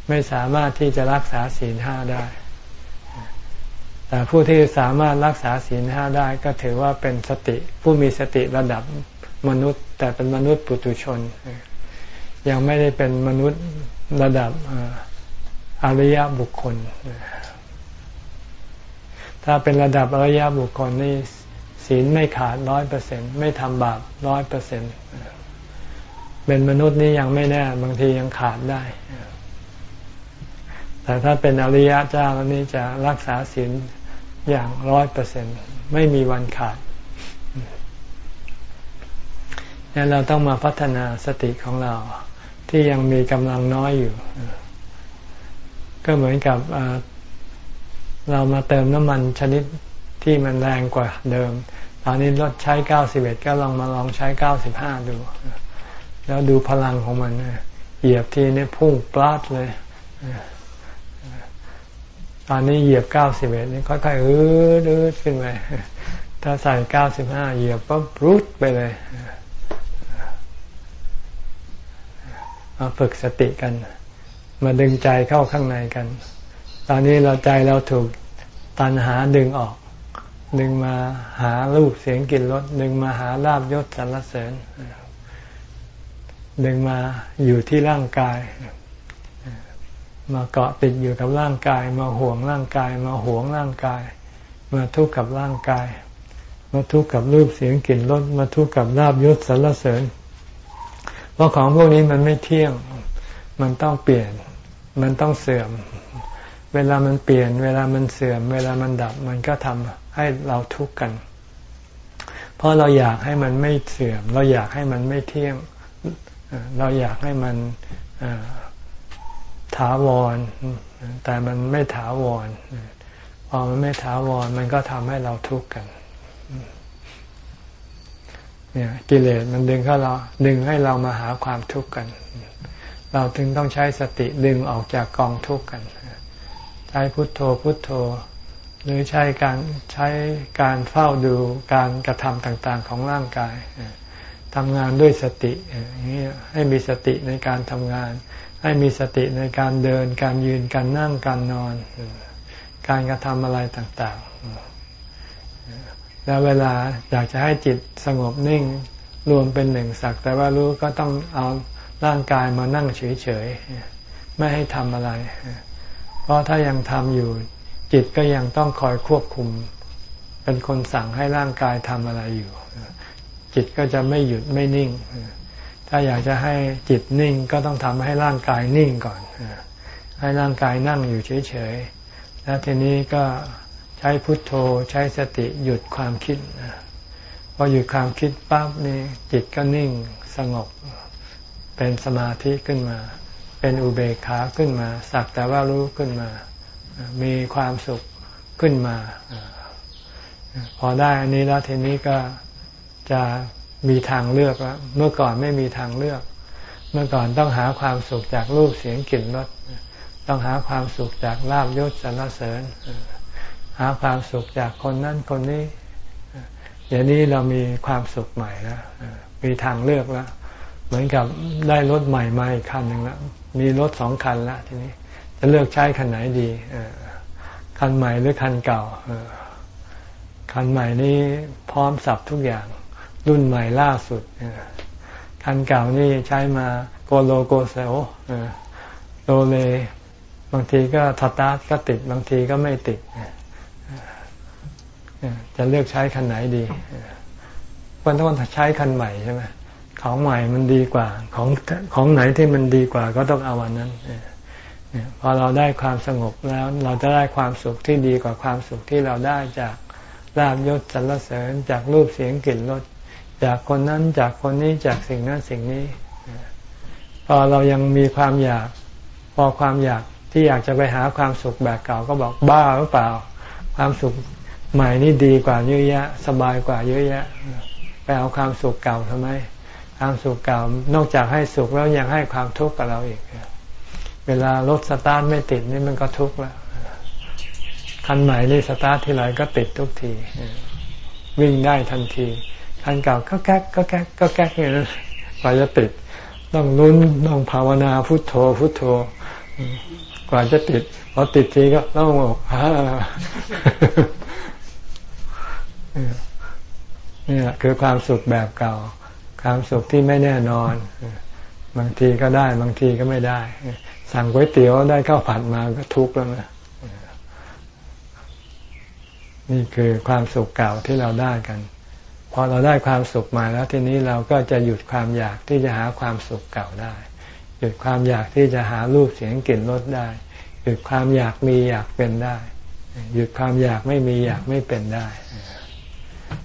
ไม่สามารถที่จะรักษาศีลห้าได้ แต่ผู้ที่สามารถรักษาศีลห้าได้ก็ถือว่าเป็นสติผู้มีสติระดับมนุษย์ แต่เป็นมนุษย์ปุถุชน ยังไม่ได้เป็นมนุษย์ระดับอริยบุคคล ถ้าเป็นระดับอริยบุคคลนี่ศีลไม่ขาดร้อยเปอร์เซ็นไม่ทำบาปร้อยเปอร์เซ็นต์เป็นมนุษย์นี่ยังไม่แน่บางทียังขาดได้ แต่ถ้าเป็นอริยะเจ้าแล้วนี่จะรักษาศีลอย่างร้อยเปอร์เซ็นไม่มีวันขาดนี่เราต้องมาพัฒนาสติของเรา ที่ยังมีกำลังน้อยอยู่ ก็เหมือนกับเรามาเติมน้ำมันชนิดที่มันแรงกว่าเดิม ตอนนี้รถใช้เก้าสิบเอ็ดก็ลองมาลองใช้เก้าสิบห้าดู แล้วดูพลังของมันเหยียบทีนี่พุ่งปลาดเลยตอนนี้เหยียบเก้าสิบเอ็ดนี่ค่อยๆอืดอืดขึ้นไปถ้าใส่เก้าสิบห้าเหยียบปั๊บรุดไปเลย มาฝึกสติกัน มาดึงใจเข้าข้างในกัน ตอนนี้เราใจเราถูกตันหาดึงออก ดึงมาหารูปเสียงกลิ่นรสดึงมาหาลาบยศสรรเสริญ ดึงมาอยู่ที่ร่างกาย มาเกาะติดอยู่กับร่างกาย มาห่วงร่างกาย มาห่วงร่างกาย มาทุกข์กับร่างกาย มาทุกข์กับรูปเสียงกลิ่นรสมาทุกข์กับลาบยศสรรเสริญ เพราะของพวกนี้มันไม่เที่ยง มันต้องเปลี่ยน มันต้องเสื่อม เวลามันเปลี่ยน เวลามันเสื่อม เวลามันดับ มันก็ทำให้เราทุกข์กัน เพราะเราอยากให้มันไม่เสื่อม เราอยากให้มันไม่เที่ยง เราอยากให้มันถาวร แต่มันไม่ถาวร พอมันไม่ถาวร มันก็ทำให้เราทุกข์กัน เนี่ยกิเลสมันดึงให้เราดึงให้เรามาหาความทุกข์กัน เราถึงต้องใช้สติดึงออกจากกองทุกข์กัน ใช้พุทโธพุทโธ หรือใช้การใช้การเฝ้าดูการกระทำต่างๆของร่างกายทำงานด้วยสติอย่างนี้ให้มีสติในการทำงาน ให้มีสติในการเดิน การยืนการนั่งการนอน การกระทำอะไรต่างๆ แล้วเวลาอยากจะให้จิตสงบนิ่งรวมเป็นหนึ่งสัก แต่ว่ารู้ก็ต้องเอาร่างกายมานั่งเฉยๆไม่ให้ทำอะไร เพราะถ้ายังทำอยู่ จิตก็ยังต้องคอยควบคุม เป็นคนสั่งให้ร่างกายทำอะไรอยู่ จิตก็จะไม่หยุดไม่นิ่ง ถ้าอยากจะให้จิตนิ่งก็ต้องทำให้ร่างกายนิ่งก่อนให้ร่างกายนั่งอยู่เฉยๆแล้วทีนี้ก็ ใช้พุทโธใช้สติหยุดความคิดพอหยุดความคิดปั๊บนี่จิตก็นิ่งสงบ เป็นสมาธิขึ้นมา เป็นอุเบกขาขึ้นมา สักแต่ว่ารู้ขึ้นมา มีความสุขขึ้นมา พอได้อันนี้แล้วทีนี้ก็จะมีทางเลือกแล้วเมื่อก่อนไม่มีทางเลือก เมื่อก่อนต้องหาความสุขจากรูปเสียงกลิ่นรสต้องหาความสุขจากลาบยศสรรเสริญาความสุขจากคนนั้นคนนี้เดี๋ยวนี้เรามีความสุขใหม่แล้วมีทางเลือกแล้วเหมือนกับได้รถใหม่มาอีกคันหนึ่งแล้วมีรถสองคันแล้วทีนี้ จะเลือกใช้คันไหนดีคันใหม่หรือคันเก่าคันใหม่นี้พร้อมสับทุกอย่าง รุ่นใหม่ล่าสุดคันเก่านี่ใช้มาโกโลโกเซลโลเล บางทีก็สตาร์ทก็ติด บางทีก็ไม่ติด จะเลือกใช้คันไหนดีวันต้องใช้คันใหม่ใช่ไหมของใหม่มันดีกว่า ของของไหนที่มันดีกว่าก็ต้องเอาวันนั้นพอเราได้ความสงบแล้ว เราจะได้ความสุขที่ดีกว่าความสุขที่เราได้จากลาบยศสรรเสริญจากรูปเสียงกลิ่นรสจากคนนั้นจากคนนี้จากสิ่งนั้นสิ่งนี้ พอเรายังมีความอยาก พอความอยากที่อยากจะไปหาความสุขแบบเก่าก็บอกบ้าหรือเปล่า ความสุข ใหม่นี่ดีกว่าเยอะแยะ สบายกว่าเยอะแยะ ไปเอาความสุขเก่าทำไม ความสุขเก่านอกจากให้สุขแล้วยังให้ความทุกข์กับเราอีก เวลารถสตาร์ทไม่ติดนี่มันก็ทุกข์แล้วคันใหม่นี่สตาร์ททีไรก็ติดทุกที วิ่งได้ทันที คันเก่าก็แก๊กก็แก๊กก็แก๊กอย่างนั้นกว่าจะติด ต้องลุ้นต้องภาวนาพุทโธพุทโธ กว่าจะติดพอติดทีก็ต้องบอกฮ่า นี่แหละคือความสุขแบบเก่า ความสุขที่ไม่แน่นอน บางทีก็ได้บางทีก็ไม่ได้ สั่งก๋วยเตี๋ยวได้ข้าวผัดมาก็ทุกข์แล้วนะนี่คือความสุขเก่าที่เราได้กันพอเราได้ความสุขมาแล้วทีนี้เราก็จะหยุดความอยากที่จะหาความสุขเก่าได้ หยุดความอยากที่จะหารูปเสียงกลิ่นรสได้ หยุดความอยากมีอยากเป็นได้ หยุดความอยากไม่มีอยากไม่เป็นได้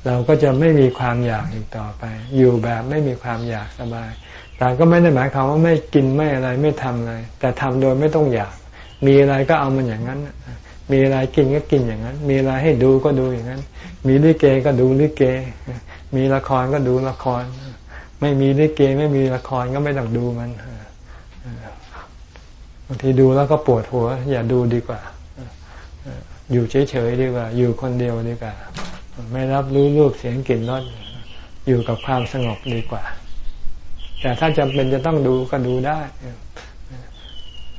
เราก็จะไม่มีความอยากอีกต่อไป อยู่แบบไม่มีความอยากสบาย แต่ก็ไม่ได้หมายความว่าไม่กินไม่อะไรไม่ทำอะไร แต่ทำโดยไม่ต้องอยาก มีอะไรก็เอามันอย่างนั้น มีอะไรกินก็กินอย่างนั้น มีอะไรให้ดูก็ดูอย่างนั้น มีลิเกก็ดูลิเก มีละครก็ดูละคร ไม่มีลิเกไม่มีละครก็ไม่ต้องดูมันบางทีดูแล้วก็ปวดหัว อย่าดูดีกว่า อยู่เฉยๆดีกว่า อยู่คนเดียวดีกว่า ไม่รับรู้รูปเสียงกลิ่นรสอยู่กับความสงบดีกว่า แต่ถ้าจำเป็นจะต้องดูก็ดูได้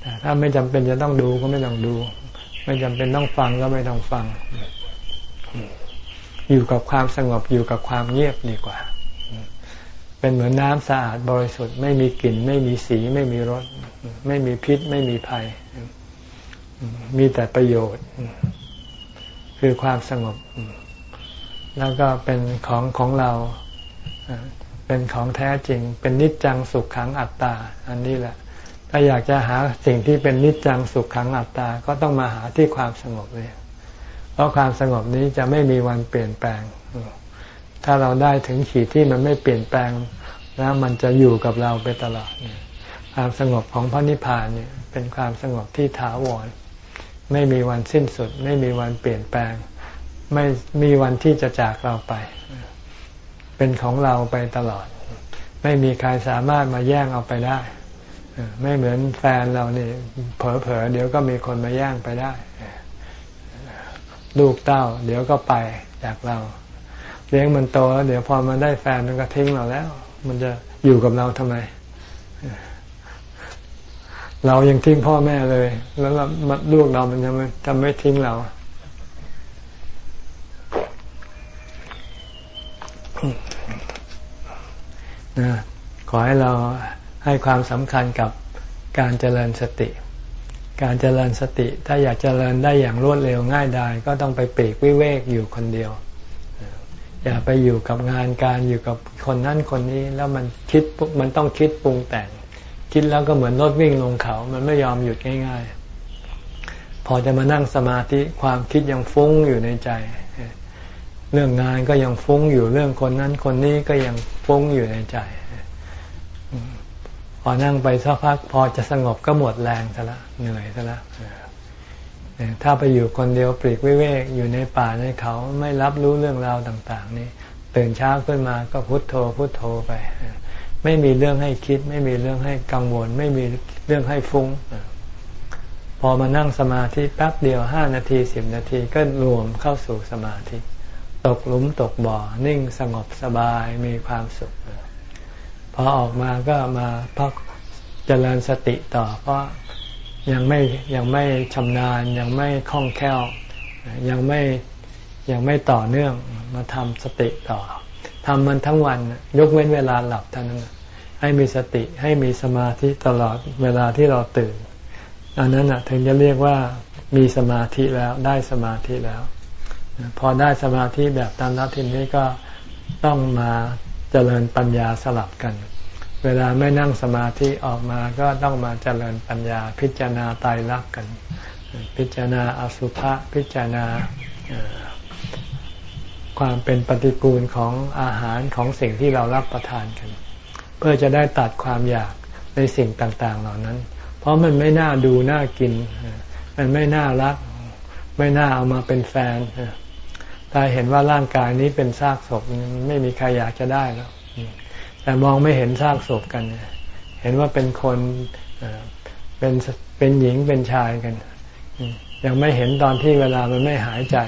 แต่ถ้าไม่จำเป็นจะต้องดูก็ไม่ต้องดู ไม่จำเป็นต้องฟังก็ไม่ต้องฟัง อยู่กับความสงบอยู่กับความเงียบดีกว่า เป็นเหมือนน้ำสะอาดบริสุทธิ์ไม่มีกลิ่น ไม่มีสี ไม่มีรส ไม่มีพิษ ไม่มีภัย มีแต่ประโยชน์ คือความสงบ แล้วก็เป็นของของเรา เป็นของแท้จริง เป็นนิจจังสุขขังอัตตา อันนี้แหละ ถ้าอยากจะหาสิ่งที่เป็นนิจจังสุขขังอัตตา ก็ต้องมาหาที่ความสงบเลย เพราะความสงบนี้จะไม่มีวันเปลี่ยนแปลง ถ้าเราได้ถึงขีดที่มันไม่เปลี่ยนแปลง แล้วมันจะอยู่กับเราไปตลอด ความสงบของพระนิพพานเนี่ย เป็นความสงบที่ถาวร ไม่มีวันสิ้นสุด ไม่มีวันเปลี่ยนแปลง ไม่มีวันที่จะจากเราไป เป็นของเราไปตลอด ไม่มีใครสามารถมาแย่งเอาไปได้ไม่เหมือนแฟนเราเนี่เผลอๆเดี๋ยวก็มีคนมาแย่งไปได้ลูกเต้า เดี๋ยวก็ไปจากเรา เลี้ยงมันโตแล้วเดี๋ยวพอมันได้แฟนมันก็ทิ้งเราแล้ว มันจะอยู่กับเราทำไม เรายังทิ้งพ่อแม่เลย แล้วลูกเรามันจะไม่ทำไม่ทิ้งเรา นะขอให้เราให้ความสำคัญกับการเจริญสติ การเจริญสติ ถ้าอยากเจริญได้อย่างรวดเร็วง่ายดายก็ต้องไปปีกวิเวกอยู่คนเดียว อย่าไปอยู่กับงานการอยู่กับคนนั้นคนนี้แล้วมันคิดมันต้องคิดปรุงแต่ง คิดแล้วก็เหมือนรถวิ่งลงเขา มันไม่ยอมหยุดง่าย ๆ พอจะมานั่งสมาธิความคิดยังฟุ้งอยู่ในใจ เรื่องงานก็ยังฟุ้งอยู่เรื่องคนนั้นคนนี้ก็ยังฟุ้งอยู่ในใจ พอนั่งไปสักพักพอจะสงบก็หมดแรงซะละเหนื่อยซะละถ้าไปอยู่คนเดียวปลีกวิเวกอยู่ในป่าในเขาไม่รับรู้เรื่องราวต่าง ๆ นี่ตื่นเช้าขึ้นมาก็พุโทโธพุโทโธไป ไม่มีเรื่องให้คิด ไม่มีเรื่องให้กังวล ไม่มีเรื่องให้ฟุง้งพอมานั่งสมาธิแป๊บเดียวห้านาทีสิบนาทีก็รวมเข้าสู่สมาธิ ตกหลุมตกบ่อ นิ่งสงบสบายมีความสุขพอออกมาก็มาพักเจริญสติต่อ เพราะยังไม่ยังไม่ชำนาญยังไม่คล่องแคล่ว ยังไม่ยังไม่ต่อเนื่องมาทำสติต่อทำมันทั้งวัน ยกเว้นเวลาหลับเท่านั้นให้มีสติให้มีสมาธิตลอดเวลาที่เราตื่นอันนั้นถึงจะเรียกว่ามีสมาธิแล้วได้สมาธิแล้ว พอได้สมาธิแบบตามนัดทีนี้ก็ต้องมาเจริญปัญญาสลับกัน เวลาไม่นั่งสมาธิออกมาก็ต้องมาเจริญปัญญาพิจารณาตายรักกัน พิจารณาอสุภะพิจารณาความเป็นปฏิกูลของอาหารของสิ่งที่เรารับประทานกัน เพื่อจะได้ตัดความอยากในสิ่งต่างๆเหล่านั้น เพราะมันไม่น่าดูน่ากิน มันไม่น่ารัก ไม่น่าเอามาเป็นแฟน ถ้าเห็นว่าร่างกายนี้เป็นซากศพไม่มีใครอยากจะได้แล้วแต่มองไม่เห็นซากศพกัน เห็นว่าเป็นคนเป็นเป็นหญิงเป็นชายกัน ยังไม่เห็นตอนที่เวลามันไม่หายใจ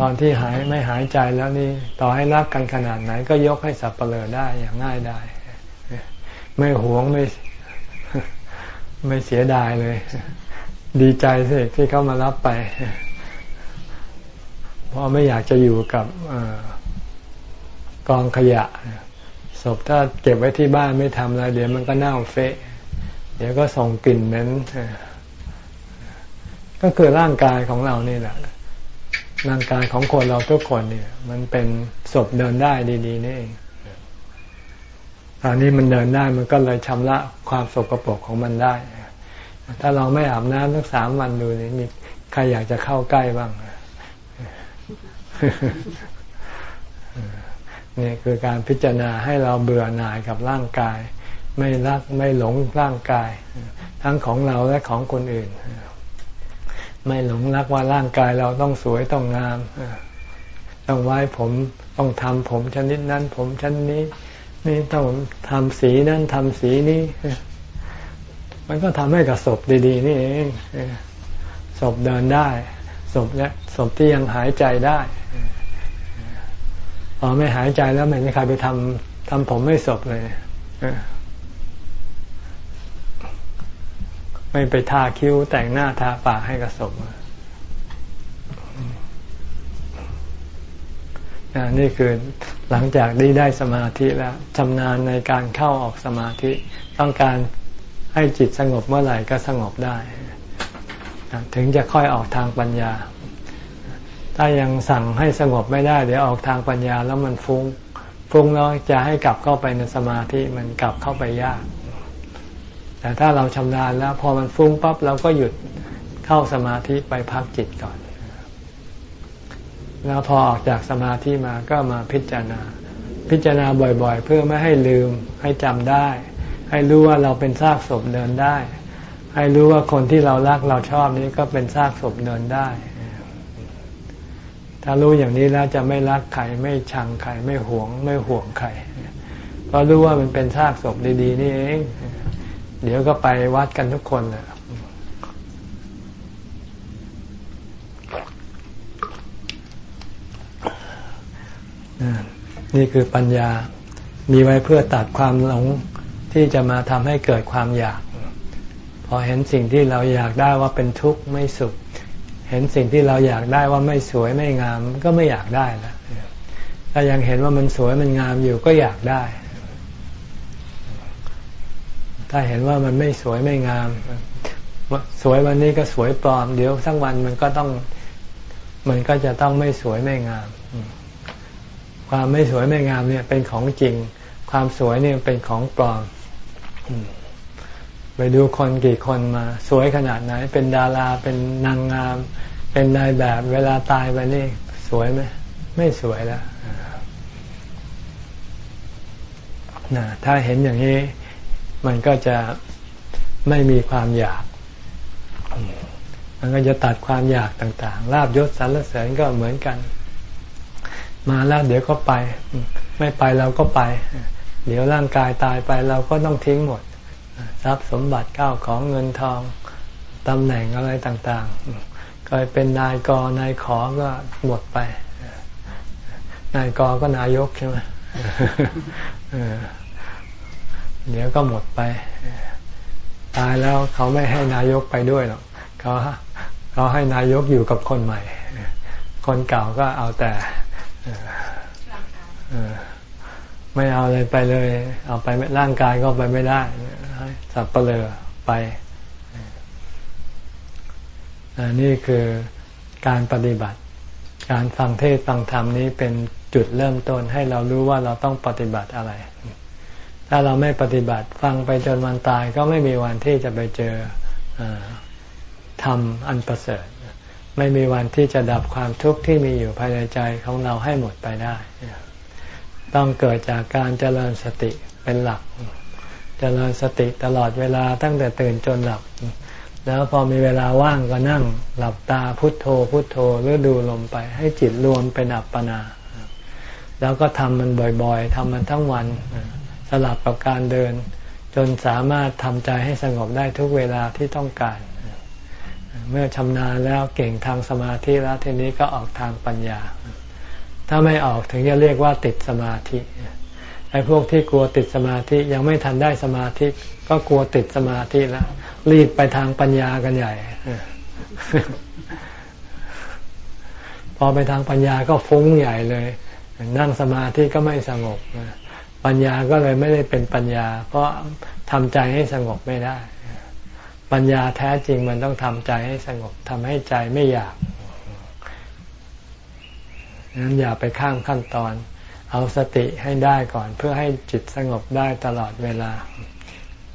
ตอนที่หายไม่หายใจแล้วนี่ต่อให้รักกันขนาดไหน ก็ยกให้สับเปลือได้อย่างง่ายได้ ไม่หวงไม่ไม่เสียดายเลย ดีใจสิที่เขามารับไป เพราะไม่อยากจะอยู่กับกองขยะ ศพถ้าเก็บไว้ที่บ้านไม่ทำอะไรเดี๋ยวมันก็เน่าเฟะ เดี๋ยวก็ส่งกลิ่นเหม็นก็คือร่างกายของเรานี่แหละร่างกายของคนเราทุกคนเนี่ย มันเป็นศพเดินได้ดีๆนี่เองตอนนี้มันเดินได้มันก็เลยชำระความสกปรกของมันได้ ถ้าเราไม่อาบน้ำสักสามวันดูนี่มีใครอยากจะเข้าใกล้บ้าง นี่คือการพิจารณาให้เราเบื่อหน่ายกับร่างกาย ไม่รักไม่หลงร่างกาย ทั้งของเราและของคนอื่น ไม่หลงรักว่าร่างกายเราต้องสวยต้องงาม ต้องไว้ผมต้องทำผมชนิดนั้น ผมชนิดนี้ นี่ต้องทำสีนั้นทำสีนี้ มันก็ทำให้กับศพดี ๆ นี่เองศพเดินได้ ศพและศพที่ยังหายใจได้พอไม่หายใจแล้วไม่มีใครไปทำทำผมไม่ศพเลยไม่ไปทาคิ้วแต่งหน้าทาปากให้กับศพนี่คือหลังจากได้ได้สมาธิแล้วชำนาญในการเข้าออกสมาธิ ต้องการให้จิตสงบเมื่อไหร่ก็สงบได้ ถึงจะค่อยออกทางปัญญา ถ้ายังสั่งให้สงบไม่ได้ เดี๋ยวออกทางปัญญาแล้วมันฟุง้ง ฟุ้งแล้วจะให้กลับเข้าไปในสมาธิมันกลับเข้าไปยาก แต่ถ้าเราชำนาญแล้ว พอมันฟุ้งปั๊บเราก็หยุดเข้าสมาธิไปพักจิตก่อน แล้วพอออกจากสมาธิมาก็มาพิจารณา พิจารณาบ่อยๆ เพื่อไม่ให้ลืมให้จำได้ ให้รู้ว่าเราเป็นซากศพเดินได้ ให้รู้ว่าคนที่เรารักเราชอบนี้ก็เป็นซากศพเดินได้ ถ้ารู้อย่างนี้แล้วจะไม่รักใครไม่ชังใครไม่หวง ไม่ห่วงใครเพราะรู้ว่ามันเป็นซากศพดีๆ นี่เอง เดี๋ยวก็ไปวัดกันทุกคนแหละนี่คือปัญญา มีไว้เพื่อตัดความหลงที่จะมาทำให้เกิดความอยาก พอเห็นสิ่งที่เราอยากได้ว่าเป็นทุกข์ไม่สุข เห็นสิ่งที่เราอยากได้ว่าไม่สวยไม่งาม ก็ไม่อยากได้แล้วถ้ายังเห็นว่ามันสวยมันงามอยู่ก็อยากได้ ถ้าเห็นว่ามันไม่สวยไม่งาม สวยวันนี้ก็สวยปลอม เดี๋ยวทั้งวันมันก็ต้อง มันก็จะต้องไม่สวยไม่งาม ความไม่สวยไม่งามเนี่ยเป็นของจริง ความสวยเนี่ยเป็นของปลอม ไปดูคนกี่คนมา สวยขนาดไหน เป็นดาราเป็นนางงาม เป็นนายแบบเวลาตายไปนี่ สวยไหมไม่สวยแล้วนะถ้าเห็นอย่างนี้ มันก็จะไม่มีความอยาก มันก็จะตัดความอยากต่างๆลาบยศสรรเสริญก็เหมือนกัน มาแล้วเดี๋ยวก็ไป ไม่ไปเราก็ไป เดี๋ยวร่างกายตายไปเราก็ต้องทิ้งหมด ทรัพย์สมบัติเก้าของเงินทองตำแหน่งอะไรต่างๆก็เป็นนายกนายขอก็หมดไป นายกก็นายกใช่ไหมเดี๋ยวก็หมดไป ตายแล้วเขาไม่ให้นายกไปด้วยหรอกเขาเขาให้นายกอยู่กับคนใหม่ คนเก่าก็เอาแต่ไม่เอาอะไรไปเลย เอาไปร่างกายก็ไปไม่ได้ สับเปลือไปนี่คือการปฏิบัติ การฟังเทศฟังธรรมนี้เป็นจุดเริ่มต้นให้เรารู้ว่าเราต้องปฏิบัติอะไร ถ้าเราไม่ปฏิบัติฟังไปจนวันตายก็ไม่มีวันที่จะไปเจอธรรมอันประเสริฐ ไม่มีวันที่จะดับความทุกข์ที่มีอยู่ภายในใจของเราให้หมดไปได้ ต้องเกิดจากการเจริญสติเป็นหลัก เจริญสติตลอดเวลาตั้งแต่ตื่นจนหลับ แล้วพอมีเวลาว่างก็นั่งหลับตาพุทโธ พุทโธหรือดูลมไป ให้จิตรวมเป็นอัปปนา แล้วก็ทำมันบ่อยๆทำมันทั้งวันสลับกับการเดิน จนสามารถทำใจให้สงบได้ทุกเวลาที่ต้องการ เมื่อชำนาญแล้วเก่งทางสมาธิแล้วทีนี้ก็ออกทางปัญญา ถ้าไม่ออกถึงจะเรียกว่าติดสมาธิ ไอ้พวกที่กลัวติดสมาธิยังไม่ทันได้สมาธิ ก็กลัวติดสมาธิแล้วรีบไปทางปัญญากันใหญ่ พอไปทางปัญญาก็ฟุ้งใหญ่เลย นั่งสมาธิก็ไม่สงบปัญญาก็เลยไม่ได้เป็นปัญญา เพราะทำใจให้สงบไม่ได้ ปัญญาแท้จริงมันต้องทำใจให้สงบทำให้ใจไม่อยากนั้นอย่าไปข้ามขั้นตอน เอาสติให้ได้ก่อน เพื่อให้จิตสงบได้ตลอดเวลา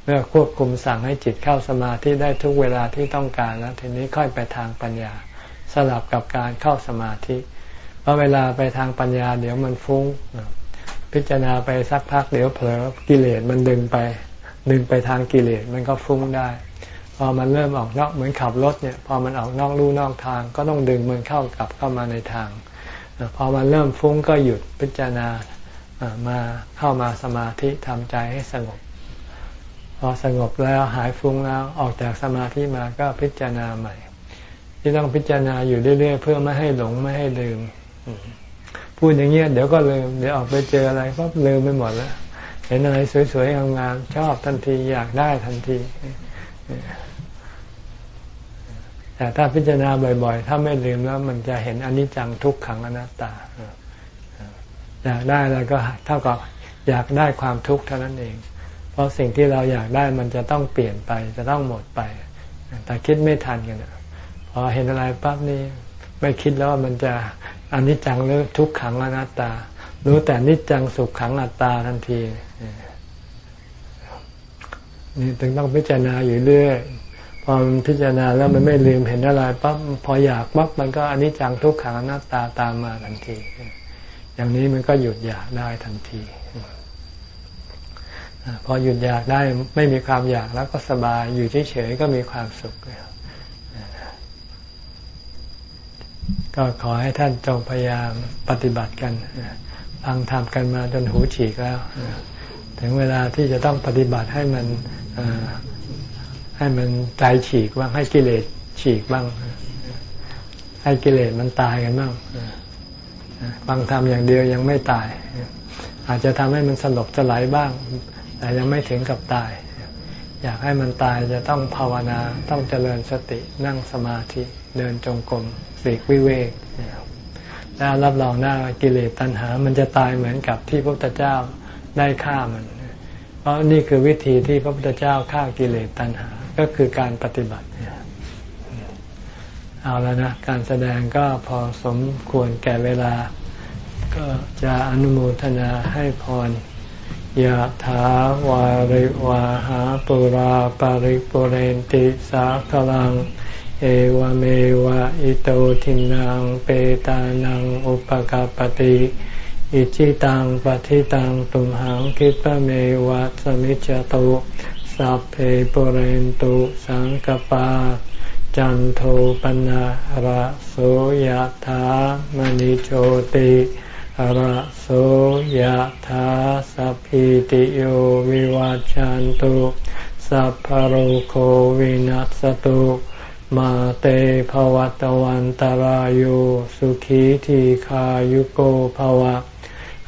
เมื่อควบคุมสั่งให้จิตเข้าสมาธิได้ทุกเวลาที่ต้องการแล้ว ทีนี้ค่อยไปทางปัญญา สลับกับการเข้าสมาธิเพราะเวลาไปทางปัญญาเดี๋ยวมันฟุง้ง พิจารณาไปสักพักเดี๋ยวเผลอกิเลสมันดึงไป ดึงไปทางกิเลสมันก็ฟุ้งได้พอมันเริ่มออกนอกเหมือนขับรถเนี่ย พอมันออกนอกลู่นอกทาง ก็ต้องดึงมันเข้ากลับเข้ามาในทาง พอมันเริ่มฟุ้งก็หยุดพิจารณามาเข้ามาสมาธิทำใจให้สงบ พอสงบแล้วหายฟุ้งแล้วออกจากสมาธิมาก็พิจารณาใหม่ ที่ต้องพิจารณาอยู่เรื่อย ๆ เพื่อไม่ให้หลงไม่ให้ลืม พูดอย่างเงี้ยเดี๋ยวก็ลืมเดี๋ยวออกไปเจออะไรก็ลืมไปหมดแล้ว เห็นอะไรสวยๆงามๆชอบทันทีอยากได้ทันที แต่ถ้าพิจารณาบ่อยๆ ถ้าไม่ลืมแล้วมันจะเห็นอนิจจังทุกขังอนัตตา อยากได้แล้วก็เท่ากับอยากได้ความทุกข์เท่านั้นเอง เพราะสิ่งที่เราอยากได้มันจะต้องเปลี่ยนไป จะต้องหมดไป แต่คิดไม่ทันกันพอเห็นอะไรปั๊บนี่ไม่คิดแล้วว่ามันจะอนิจจังหรือทุกขังอนัตตา รู้แต่นิจจังสุขขังอัตตาทันทีนี่ถึงต้องพิจารณาอยู่เรื่อย พอพิจารณาแล้วมันไม่ลืมเห็นอะไรปั๊บพออยากปั๊บมันก็อนิจจังทุกขังอนัตตาตามมาทันที อย่างนี้มันก็หยุดอยากได้ทันทีพอหยุดอยากได้ไม่มีความอยากแล้วก็สบายอยู่เฉยๆก็มีความสุขก็ขอให้ท่านจงพยายามปฏิบัติกันฟังทำกันมาจนหูฉีกแล้ว ถึงเวลาที่จะต้องปฏิบัติให้มัน ให้มันใจฉีกบ้างให้กิเลสฉีกบ้าง ให้กิเลสมันตายกันบ้างฟังทำอย่างเดียวยังไม่ตาย อาจจะทำให้มันสลบสลายบ้าง แต่ยังไม่ถึงกับตาย อยากให้มันตายจะต้องภาวนาต้องเจริญสตินั่งสมาธิเดินจงกรมสีกวิเวกแล้วรับรองได้กิเลสตัณหา มันจะตายเหมือนกับที่พระพุทธเจ้าได้ฆ่ามัน เพราะนี่คือวิธีที่พระพุทธเจ้าฆ่ากิเลสตัณหา ก็คือการปฏิบัติ เอาแล้วนะ การแสดงก็พอสมควรแก่เวลา ก็จะอนุโมทนาให้พรยะถาวาริวาหาปุราปาริปุเรนติสาคลัง เอวเมวะอิโตทินังเปตานังอุปกาปติอิจิตังปฏิตังตุมหังคิปะเมวะสมิจจตุ สัพเพปุเรนตุสังกปา จันโทปนะระโสยะถามณิโชติระโสยธาสัพพิติโยวิวัจจันตุ สัพพโรโควินัสตุมาเตภวัตวันตารโยสุขีทีขายุโกภวะ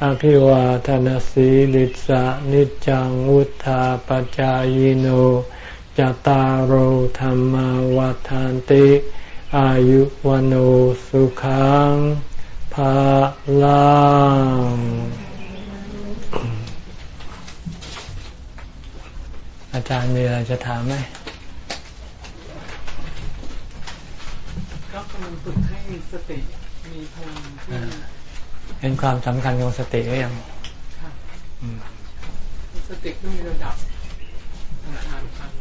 อภิวาทนสีลิสะนิจังวุธาปจายโนจตารโหธรรมวาทานติ อายุวโนสุขังภาลังอาจารย์มีอะไรจะถามไหมก็กำลังฝึกให้มีสติมีพลังที่ เห็นความสำคัญของสติหรือยังค่ะสติต้องมีระดับสำคัญ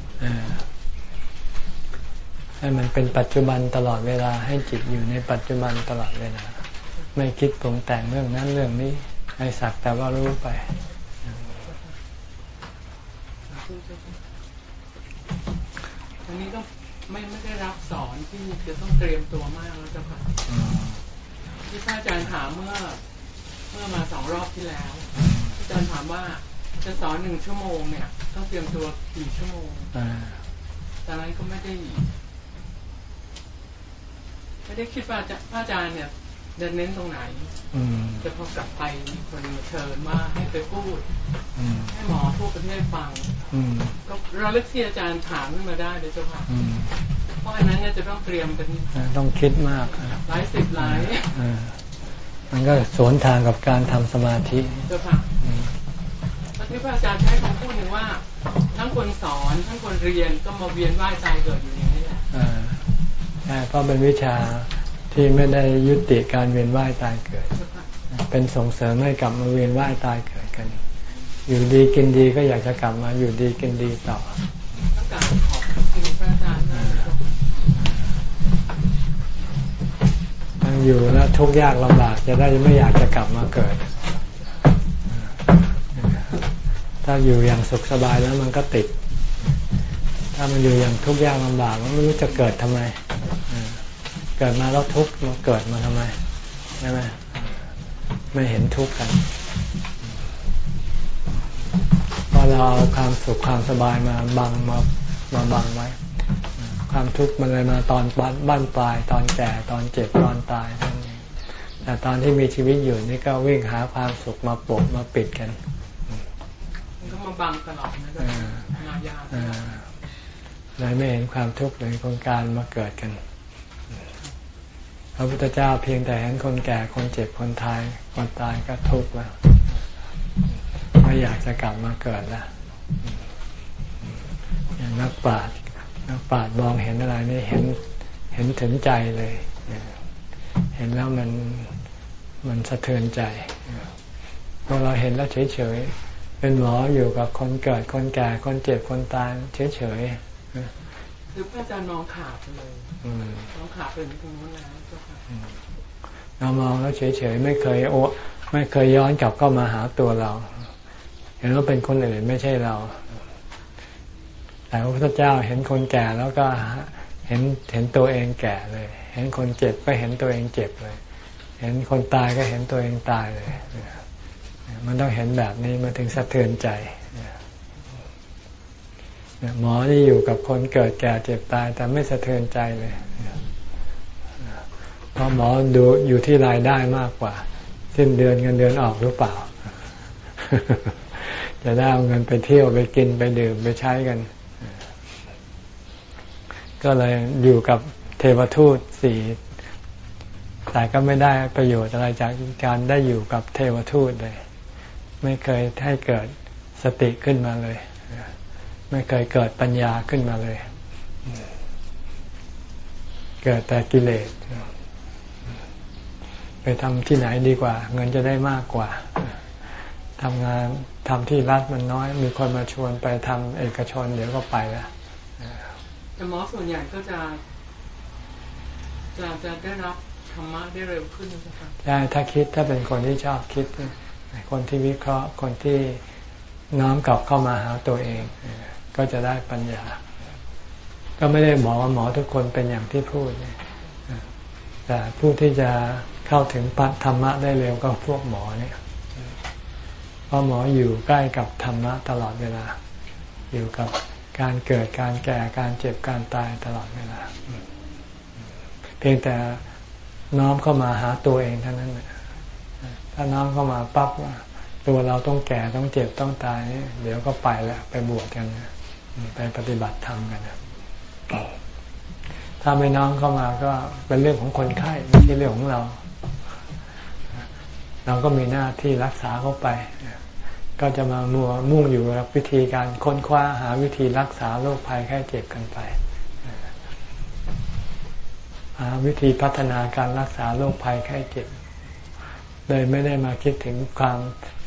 ให้มันเป็นปัจจุบันตลอดเวลา ให้จิตอยู่ในปัจจุบันตลอดเวลา ไม่คิดปรุงแต่งเรื่องนั้นเรื่องนี้ ให้สักแต่ว่ารู้ไปอันนี้ก็ไม่ไม่ได้รับสอนที่จะต้องเตรียมตัวมากแล้วจ้ะค่ะที่พระอาจารย์ถามเมื่อเมื่อมาสองรอบที่แล้วอาจารย์ถามว่าจะสอนหนึ่งชั่วโมงเนี่ยต้องเตรียมตัวกี่ชั่วโมงตอนนั้นก็ไม่ได้ไม่ได้คิดว่าจะพระอาจารย์เนี่ยเดินเน้นตรงไหนจะพอกลับไปมีคนเชิญว่าให้ไปพูดให้หมอพูดประเทศฟังก็เราเลือกที่อาจารย์ถามขึ้นมาได้เลยเจ้าค่ะเพราะอันนั้นเนี่ยจะต้องเตรียมเป็นต้องคิดมากหลายสิบหลาย มันก็สวนทางกับการทำสมาธิเจ้าค่ะที่พระอาจารย์ใช้คำพูดหนึ่งว่า ทั้งคนสอนทั้งคนเรียนก็มาเวียนว่ายตายเกิดอยู่อย่างนี้แหละใช่เพราะเป็นวิชาที่ไม่ได้ยุติการเวียนว่ายตายเกิด เป็นส่งเสริมให้กลับมาเวียนว่ายตายเกิดกัน อยู่ดีกินดีก็อยากจะกลับมาอยู่ดีกินดีต่อ อยู่แล้วทุกยากลำบากจะได้ไม่อยากจะกลับมาเกิด ถ้าอยู่อย่างสุขสบายแล้วมันก็ติด ถ้ามันอยู่อย่างทุกยากลำบากมันไม่รู้จะเกิดทำไม เกิดมาแล้วทุกข์มาเกิดมาทำไมใช่ไหมไม่เห็นทุกข์กันพอเราเอาความสุขความสบายมาบังมามาบังไว้ ความทุกข์มันเลยมาตอนบ้านปลาย ตอนแก่ตอนเจ็บตอนตายนั่นเองแต่ตอนที่มีชีวิตอยู่นี่ก็วิ่งหาความสุขมาปกมาปิดกันมันก็มาบังตลอดนะมายาเลยไม่เห็นความทุกข์เลยคนการมาเกิดกันพระพุทธเจ้าเพียงแต่เห็นคนแก่คนเจ็บคนตายคนตายก็ทุกข์แล้วไม่อยากจะกลับมาเกิดแล้วอย่างนักปราชญ์นัก ปราชญ์มองเห็นอะไรนี่เห็นเห็นถึงใจเลย เห็นแล้วมันมันสะเทือนใจพอเราเห็นแล้วเฉยๆเป็นหมออยู่กับคนเกิดคนแก่คนเจ็บคนตายเฉยๆคือพระอาจารย์มองขาดเลยมองขาดเป็นตรงนั้นแล้วเรามองแล้วเฉยๆไม่เคยโอไม่เคยย้อนกลับเข้ามาหาตัวเรา เห็นว่าเป็นคนอื่นไม่ใช่เรา แต่พระพุทธเจ้าเห็นคนแก่แล้วก็เห็นเห็นตัวเองแก่เลย เห็นคนเจ็บก็เห็นตัวเองเจ็บเลย เห็นคนตายก็เห็นตัวเองตายเลย มันต้องเห็นแบบนี้มันถึงสะเทือนใจหมอที่อยู่กับคนเกิดแก่เจ็บตาย แต่ไม่สะเทือนใจเลยเพราะหมอดูอยู่ที่รายได้มากกว่าสิ้นเดือนเงินเดือนออกหรือเปล่า จะได้เอาเงินไปเที่ยวไปกินไปดื่มไปใช้กัน ก็เลยอยู่กับเทวทูตสี่แต่ก็ไม่ได้ประโยชน์อะไรจากการได้อยู่กับเทวทูตเลย ไม่เคยให้เกิดสติขึ้นมาเลย ไม่เคยเกิดปัญญาขึ้นมาเลย เกิดแต่กิเลสไปทำที่ไหนดีกว่า เงินจะได้มากกว่าทำงานทำที่รัฐมันน้อย มีคนมาชวนไปทำเอกชนเดี๋ยวก็ไปแล้ว แต่หมอส่วนใหญ่ก็จะ จะจะได้รับธรรมะได้เร็วขึ้นนะครับใช่ถ้าคิดถ้าเป็นคนที่ชอบคิด คนที่วิเคราะห์คนที่น้อมกลับเข้ามาหาตัวเอง ก็จะได้ปัญญา ก็ไม่ได้บอกว่าหมอทุกคนเป็นอย่างที่พูดแต่ผู้ที่จะเข้าถึงปัธรรมะได้เร็วก็พวกหมอเนี่ยเพราะหมออยู่ใกล้กับธรรมะตลอดเวลา อยู่กับ การเกิดการแก่การเจ็บการตายตลอดเวลา เพียงแต่น้อมเข้ามาหาตัวเองเท่านั้นถ้าน้องเข้ามาปั๊บตัวเราต้องแก่ต้องเจ็บต้องตายเดี๋ยวก็ไปแล้วไปบวชกันไปปฏิบัติธรรมกันถ้าไม่น้องเข้ามาก็เป็นเรื่องของคนไข้ไม่ใช่เรื่องของเรา เราก็มีหน้าที่รักษาเขาไป ก็จะมามัวมุ่งอยู่กับวิธีการค้นคว้าหาวิธีรักษาโรคภัยแค่เจ็บกันไปหาวิธีพัฒนาการรักษาโรคภัยไข้เจ็บ เลยไม่ได้มาคิดถึงความ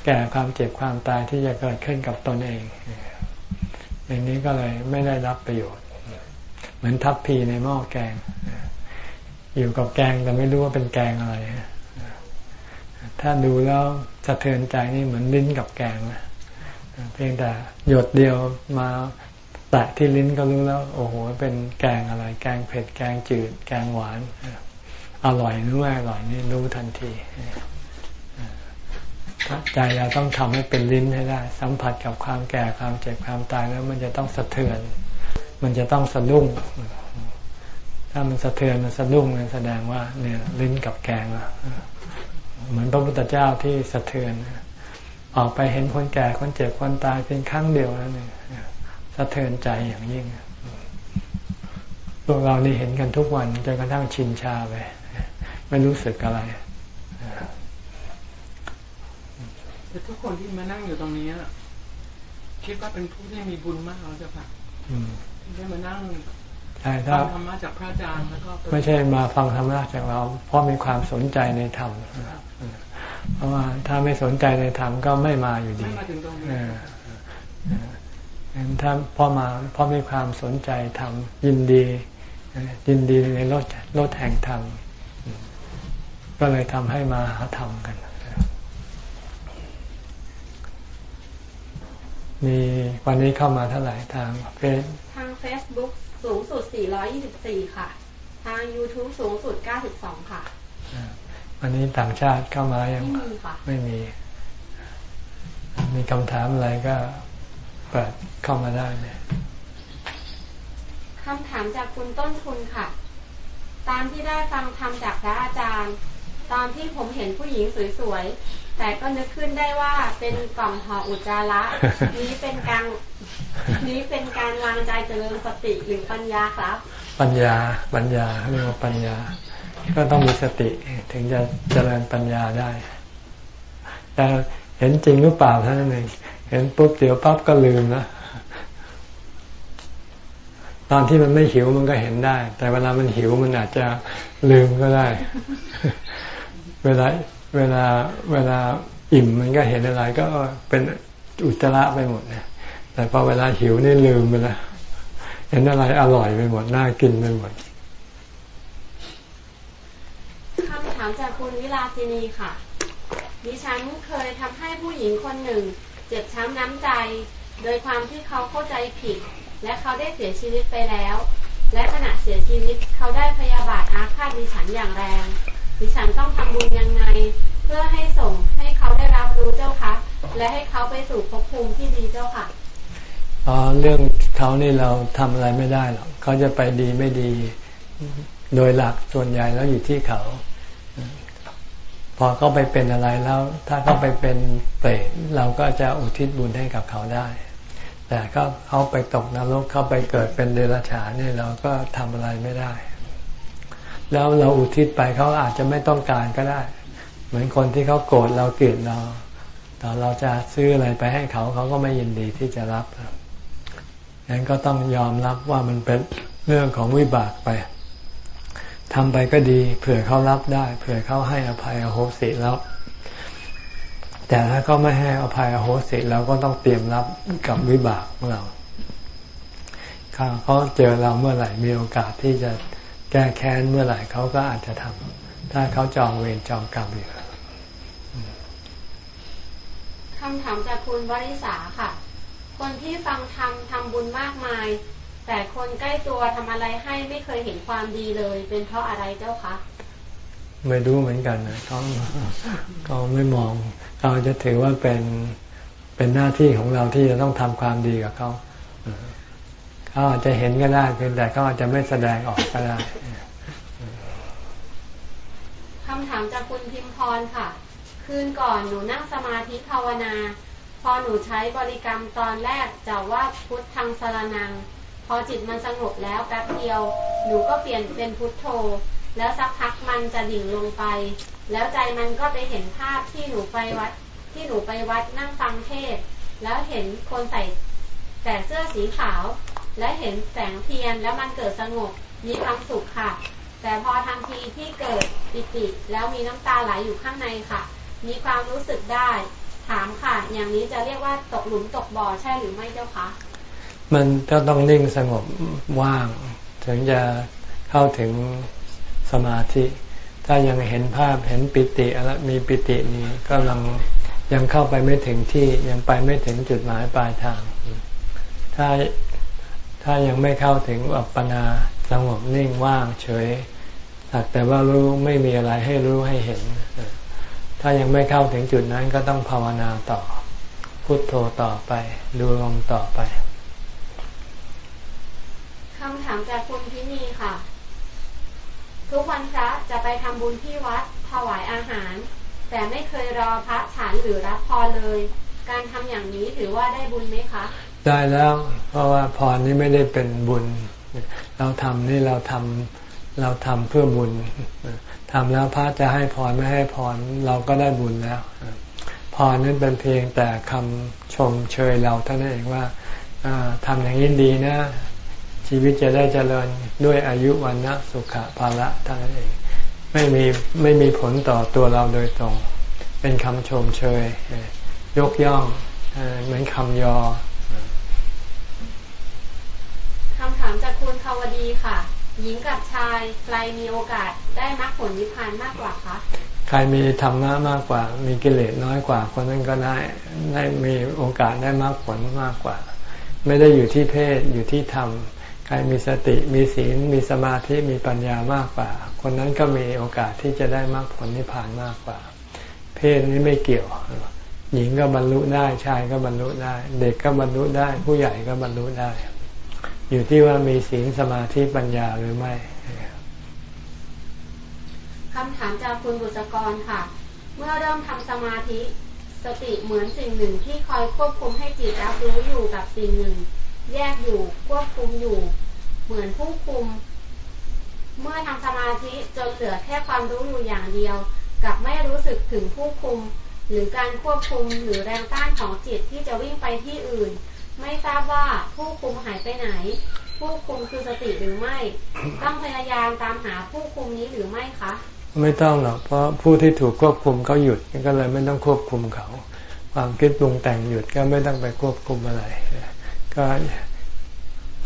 แก่ความเจ็บความตายที่จะเกิดขึ้นกับตนเอง อย่างนี้ก็เลยไม่ได้รับประโยชน์ เหมือนทัพพีในหม้อแกง อยู่กับแกงแต่ไม่รู้ว่าเป็นแกงอะไร ถ้าดูแล้วสะเทือนใจนี่เหมือนลิ้นกับแกงนะเพียงแต่หยดเดียวมาแตะที่ลิ้นก็รู้แล้ว โอ้โห เป็นแกงอะไร แกงเผ็ดแกงจืด แกงหวาน อร่อยหรือไม่อร่อยนี่รู้ทันทีใจเราต้องทำให้เป็นลิ้นให้ได้ สัมผัสกับความแก่ความเจ็บความตายแล้วมันจะต้องสะเทือน มันจะต้องสะดุ้ง ถ้ามันสะเทือนมันสะดุ้งมันแสดงว่า เนี่ยลิ้นกับแกงอะ เหมือนพระพุทธเจ้าที่สะเทือน ออกไปเห็นคนแก่คนเจ็บคนตายเป็นครั้งเดียวแล้วเนี่ยสะเทือนใจอย่างยิ่งพวกเรานี่เห็นกันทุกวันจนกระทั่งชินชาไปไม่รู้สึกอะไรแต่ทุกคนที่มานั่งอยู่ตรงนี้คิดว่าเป็นผู้ที่มีบุญมากเราจะค่ะได้มานั่งใช่ถ้าธรรมะจากพระอาจารย์แล้วก็ไม่ใช่มาฟังธรรมะจากเรา เพราะมีความสนใจในธรรม เพราะว่าถ้าไม่สนใจในธรรมก็ไม่มาอยู่ดีไม่มาถึงตรงนี้ถ้าพอมาเพราะมีความสนใจธรรมยินดียินดีในรถรถแห่งธรรมก็เลยทำให้มาหาธรรมกัน มีวันนี้เข้ามาเท่าไหร่ทางเฟซทาง Facebook สูงสุด 424 ค่ะ ทาง YouTube สูงสุด 92 ค่ะ วันนี้ต่างชาติเข้ามายังไม่มีค่ะไม่มี มีคำถามอะไรก็เปิดเข้ามาได้เลยคำถามจากคุณต้นทุนค่ะ ตามที่ได้ฟังธรรมจากพระอาจารย์ ตอนที่ผมเห็นผู้หญิงสวยแต่ก็นึกขึ้นได้ว่าเป็นกล่องห่ออุจจาระนี้เป็นการนี้เป็นการวางใจเจริญสติหรือปัญญาครับ ปัญญาปัญญาเรียกว่าปัญญา ก็ต้องมีสติถึงจะเจริญปัญญาได้ แต่เห็นจริงหรือเปล่าท่านเองเห็นปุ๊บเดี๋ยวปั๊บก็ลืมนะตอนที่มันไม่หิวมันก็เห็นได้ แต่เวลามันหิวมันอาจจะลืมก็ได้ เวลาเวลาเวลาอิ่มมันก็เห็นอะไร ก็เป็นอุจจาระไปหมดนี่ยแต่พอเวลาหิวนี่ลืมไปแล้วเห็นอะไรอร่อยไปหมดน่ากินไปหมดคำถาม จากคุณวิลาสินีค่ะ ดิฉันเคยทำให้ผู้หญิงคนหนึ่ง เจ็บช้ำน้ำใจ โดยความที่เขาเข้าใจผิด และเขาได้เสียชีวิตไปแล้ว และขณะเสียชีวิตเขาได้พยาบาทอาฆาตดิฉันอย่างแรง ดิฉันต้องทำบุญยังไง เพื่อให้ส่งให้เขาได้รับรู้เจ้าคะ และให้เขาไปสู่ภพภูมิที่ดีเจ้าค่ะอ๋อเรื่องเขานี่เราทำอะไรไม่ได้หรอกเขาจะไปดีไม่ดี โดยหลักส่วนใหญ่แล้วอยู่ที่เขา อเขาไปเป็นอะไรแล้ว ถ้าเขาไปเป็นเปรตเราก็จะอุทิศบุญให้กับเขาได้ แต่ก็เขาไปตกนรกเขาไปเกิดเป็นเดรัจฉานนี่เราก็ทำอะไรไม่ได้ แล้วเราอุทิศไปเขาอาจจะไม่ต้องการก็ได้ เหมือนคนที่เขาโกรธเราเกลียดเราแต่เราจะซื้ออะไรไปให้เขาเขาก็ไม่ยินดีที่จะรับงั้นก็ต้องยอมรับว่ามันเป็นเรื่องของวิบากไป ทำไปก็ดี เผื่อเขารับได้ เผื่อเขาให้อภัยอโหสิแล้ว แต่ถ้าเขาไม่ให้อภัยอโหสิเราก็ต้องเตรียมรับกับวิบากของเราเขาเจอเราเมื่อไหร่มีโอกาสที่จะแก้แค้นเมื่อไหร่เขาก็อาจจะทำถ้าเขาจองเวรจองกรรมอยู่คำถามจากคุณวริษาค่ะ คนที่ฟังทำทำบุญมากมาย แต่คนใกล้ตัวทำอะไรให้ไม่เคยเห็นความดีเลย เป็นเพราะอะไรเจ้าคะไม่รู้เหมือนกันนะเขาเขาไม่มองเราจะถือว่าเป็นเป็นหน้าที่ของเราที่จะต้องทำความดีกับเขาเขาอาจจะเห็นก็ได้เพียงแต่เขาอาจจะไม่แสดงออกก็ได้คำถามจากคุณพิมพรค่ะ คืคืนก่อนหนูนั่งสมาธิภาวนา พอหนูใช้บริกรรมตอนแรกจะว่าพุทธังสรนังพ อจิตมันสงบแล้วแป๊บเดียว หนูก็เปลี่ยนเป็นพุทโธ แล้วสักพักมันจะดิ่งลงไป แล้วใจมันก็ไปเห็นภาพที่หนูไปวัด ที่หนูไปวัดนั่งฟังเทศ แล้วเห็นคนใส่แต่เสื้อสีขาว และเห็นแสงเทียนแล้วมันเกิดสงบมีความสุขค่ะ แต่พอทันทีที่เกิดปิติ แล้วมีน้ำตาไหลอยู่ข้างในค่ะ มีความรู้สึกได้ ถามค่ะ อย่างนี้จะเรียกว่าตกหลุมตกบ่อใช่หรือไม่เจ้าคะ มันก็ต้องนิ่งสงบว่าง ถึงจะเข้าถึงสมาธิ ถ้ายังเห็นภาพเห็นปิติอะไรมีปิตินี้ก็ลังยังเข้าไปไม่ถึงที่ยังไปไม่ถึงจุดหมายปลายทาง ถ้าถ้ายังไม่เข้าถึงอัปปนาสงบนิ่งว่างเฉยสักแต่ว่ารู้ไม่มีอะไรให้รู้ให้เห็น ถ้ายังไม่เข้าถึงจุดนั้นก็ต้องภาวนาต่อ พุโทโธต่อไป ดูลมต่อไป คำถามจากคุณพินีค่ะ ทุกวันพระจะไปทำบุญที่วัด ถวายอาหาร แต่ไม่เคยรอพระฉันหรือรับพรเลย การทำอย่างนี้ถือว่าได้บุญไหมคะ ได้แล้วเพราะว่าพรนี้ไม่ได้เป็นบุญ เราทำนี่เราทำเราทำเพื่อบุญทำแล้วพระจะให้พรไม่ให้พรเราก็ได้บุญแล้วพรนั้นเป็นเพียงแต่คำชมเชยเราเท่านั้นเองว่าทำอย่างนี้ดีนะ ชีวิตจะได้เจริญด้วยอายุวันนะสุขภาละเท่านั้นเอง ไม่มีไม่มีผลต่อตัวเราโดยตรง เป็นคำชมเชย ยกย่องเหมือนคำยอคำถามจากคุณคาวดีค่ะ หญิงกับชายใครมีโอกาสได้มรรคผลนิพพานมากกว่าคะใครมีธรรมะมากกว่า มีกิเลสน้อยกว่า คนนั้นก็ได้ได้มีโอกาสได้มรรคผลมากกว่า ไม่ได้อยู่ที่เพศอยู่ที่ธรรมค รมีสติมีศีลมีสมาธิมีปัญญามากกว่า คนนั้นก็มีโอกาสที่จะได้มากผลนิพพานมากกว่า เพศนี้ไม่เกี่ยว หญิงก็บรรลุได้ชายก็บรรลุได้ เด็กก็บรรลุได้ ผู้ใหญ่ก็บรรลุได้ อยู่ที่ว่ามีศีลสมาธิปัญญาหรือไม่คำถามจากคุณบุตรกรค่ะ เมื่อเริ่มทำสมาธิ สติเหมือนสิ่งหนึ่งที่คอยควบคุมให้จิตรับรู้อยู่กับสิ่งหนึ่ง แยกอยู่ควบคุมอยู่ เหมือนผู้คุม เมื่อทำสมาธิจนเหลือแค่ความรู้อยู่อย่างเดียว กับไม่รู้สึกถึงผู้คุม หรือการควบคุมหรือแรงต้านของจิตที่จะวิ่งไปที่อื่น ไม่ทราบว่าผู้คุมหายไปไหน ผู้คุมคือสติหรือไม่ ต้องพยายามตามหาผู้คุมนี้หรือไม่คะไม่ต้องหรอกเพราะผู้ที่ถูกควบคุมเขาหยุดก็เลยไม่ต้องควบคุมเขา ความคิดปรุงแต่งหยุดก็ไม่ต้องไปควบคุมอะไร ก็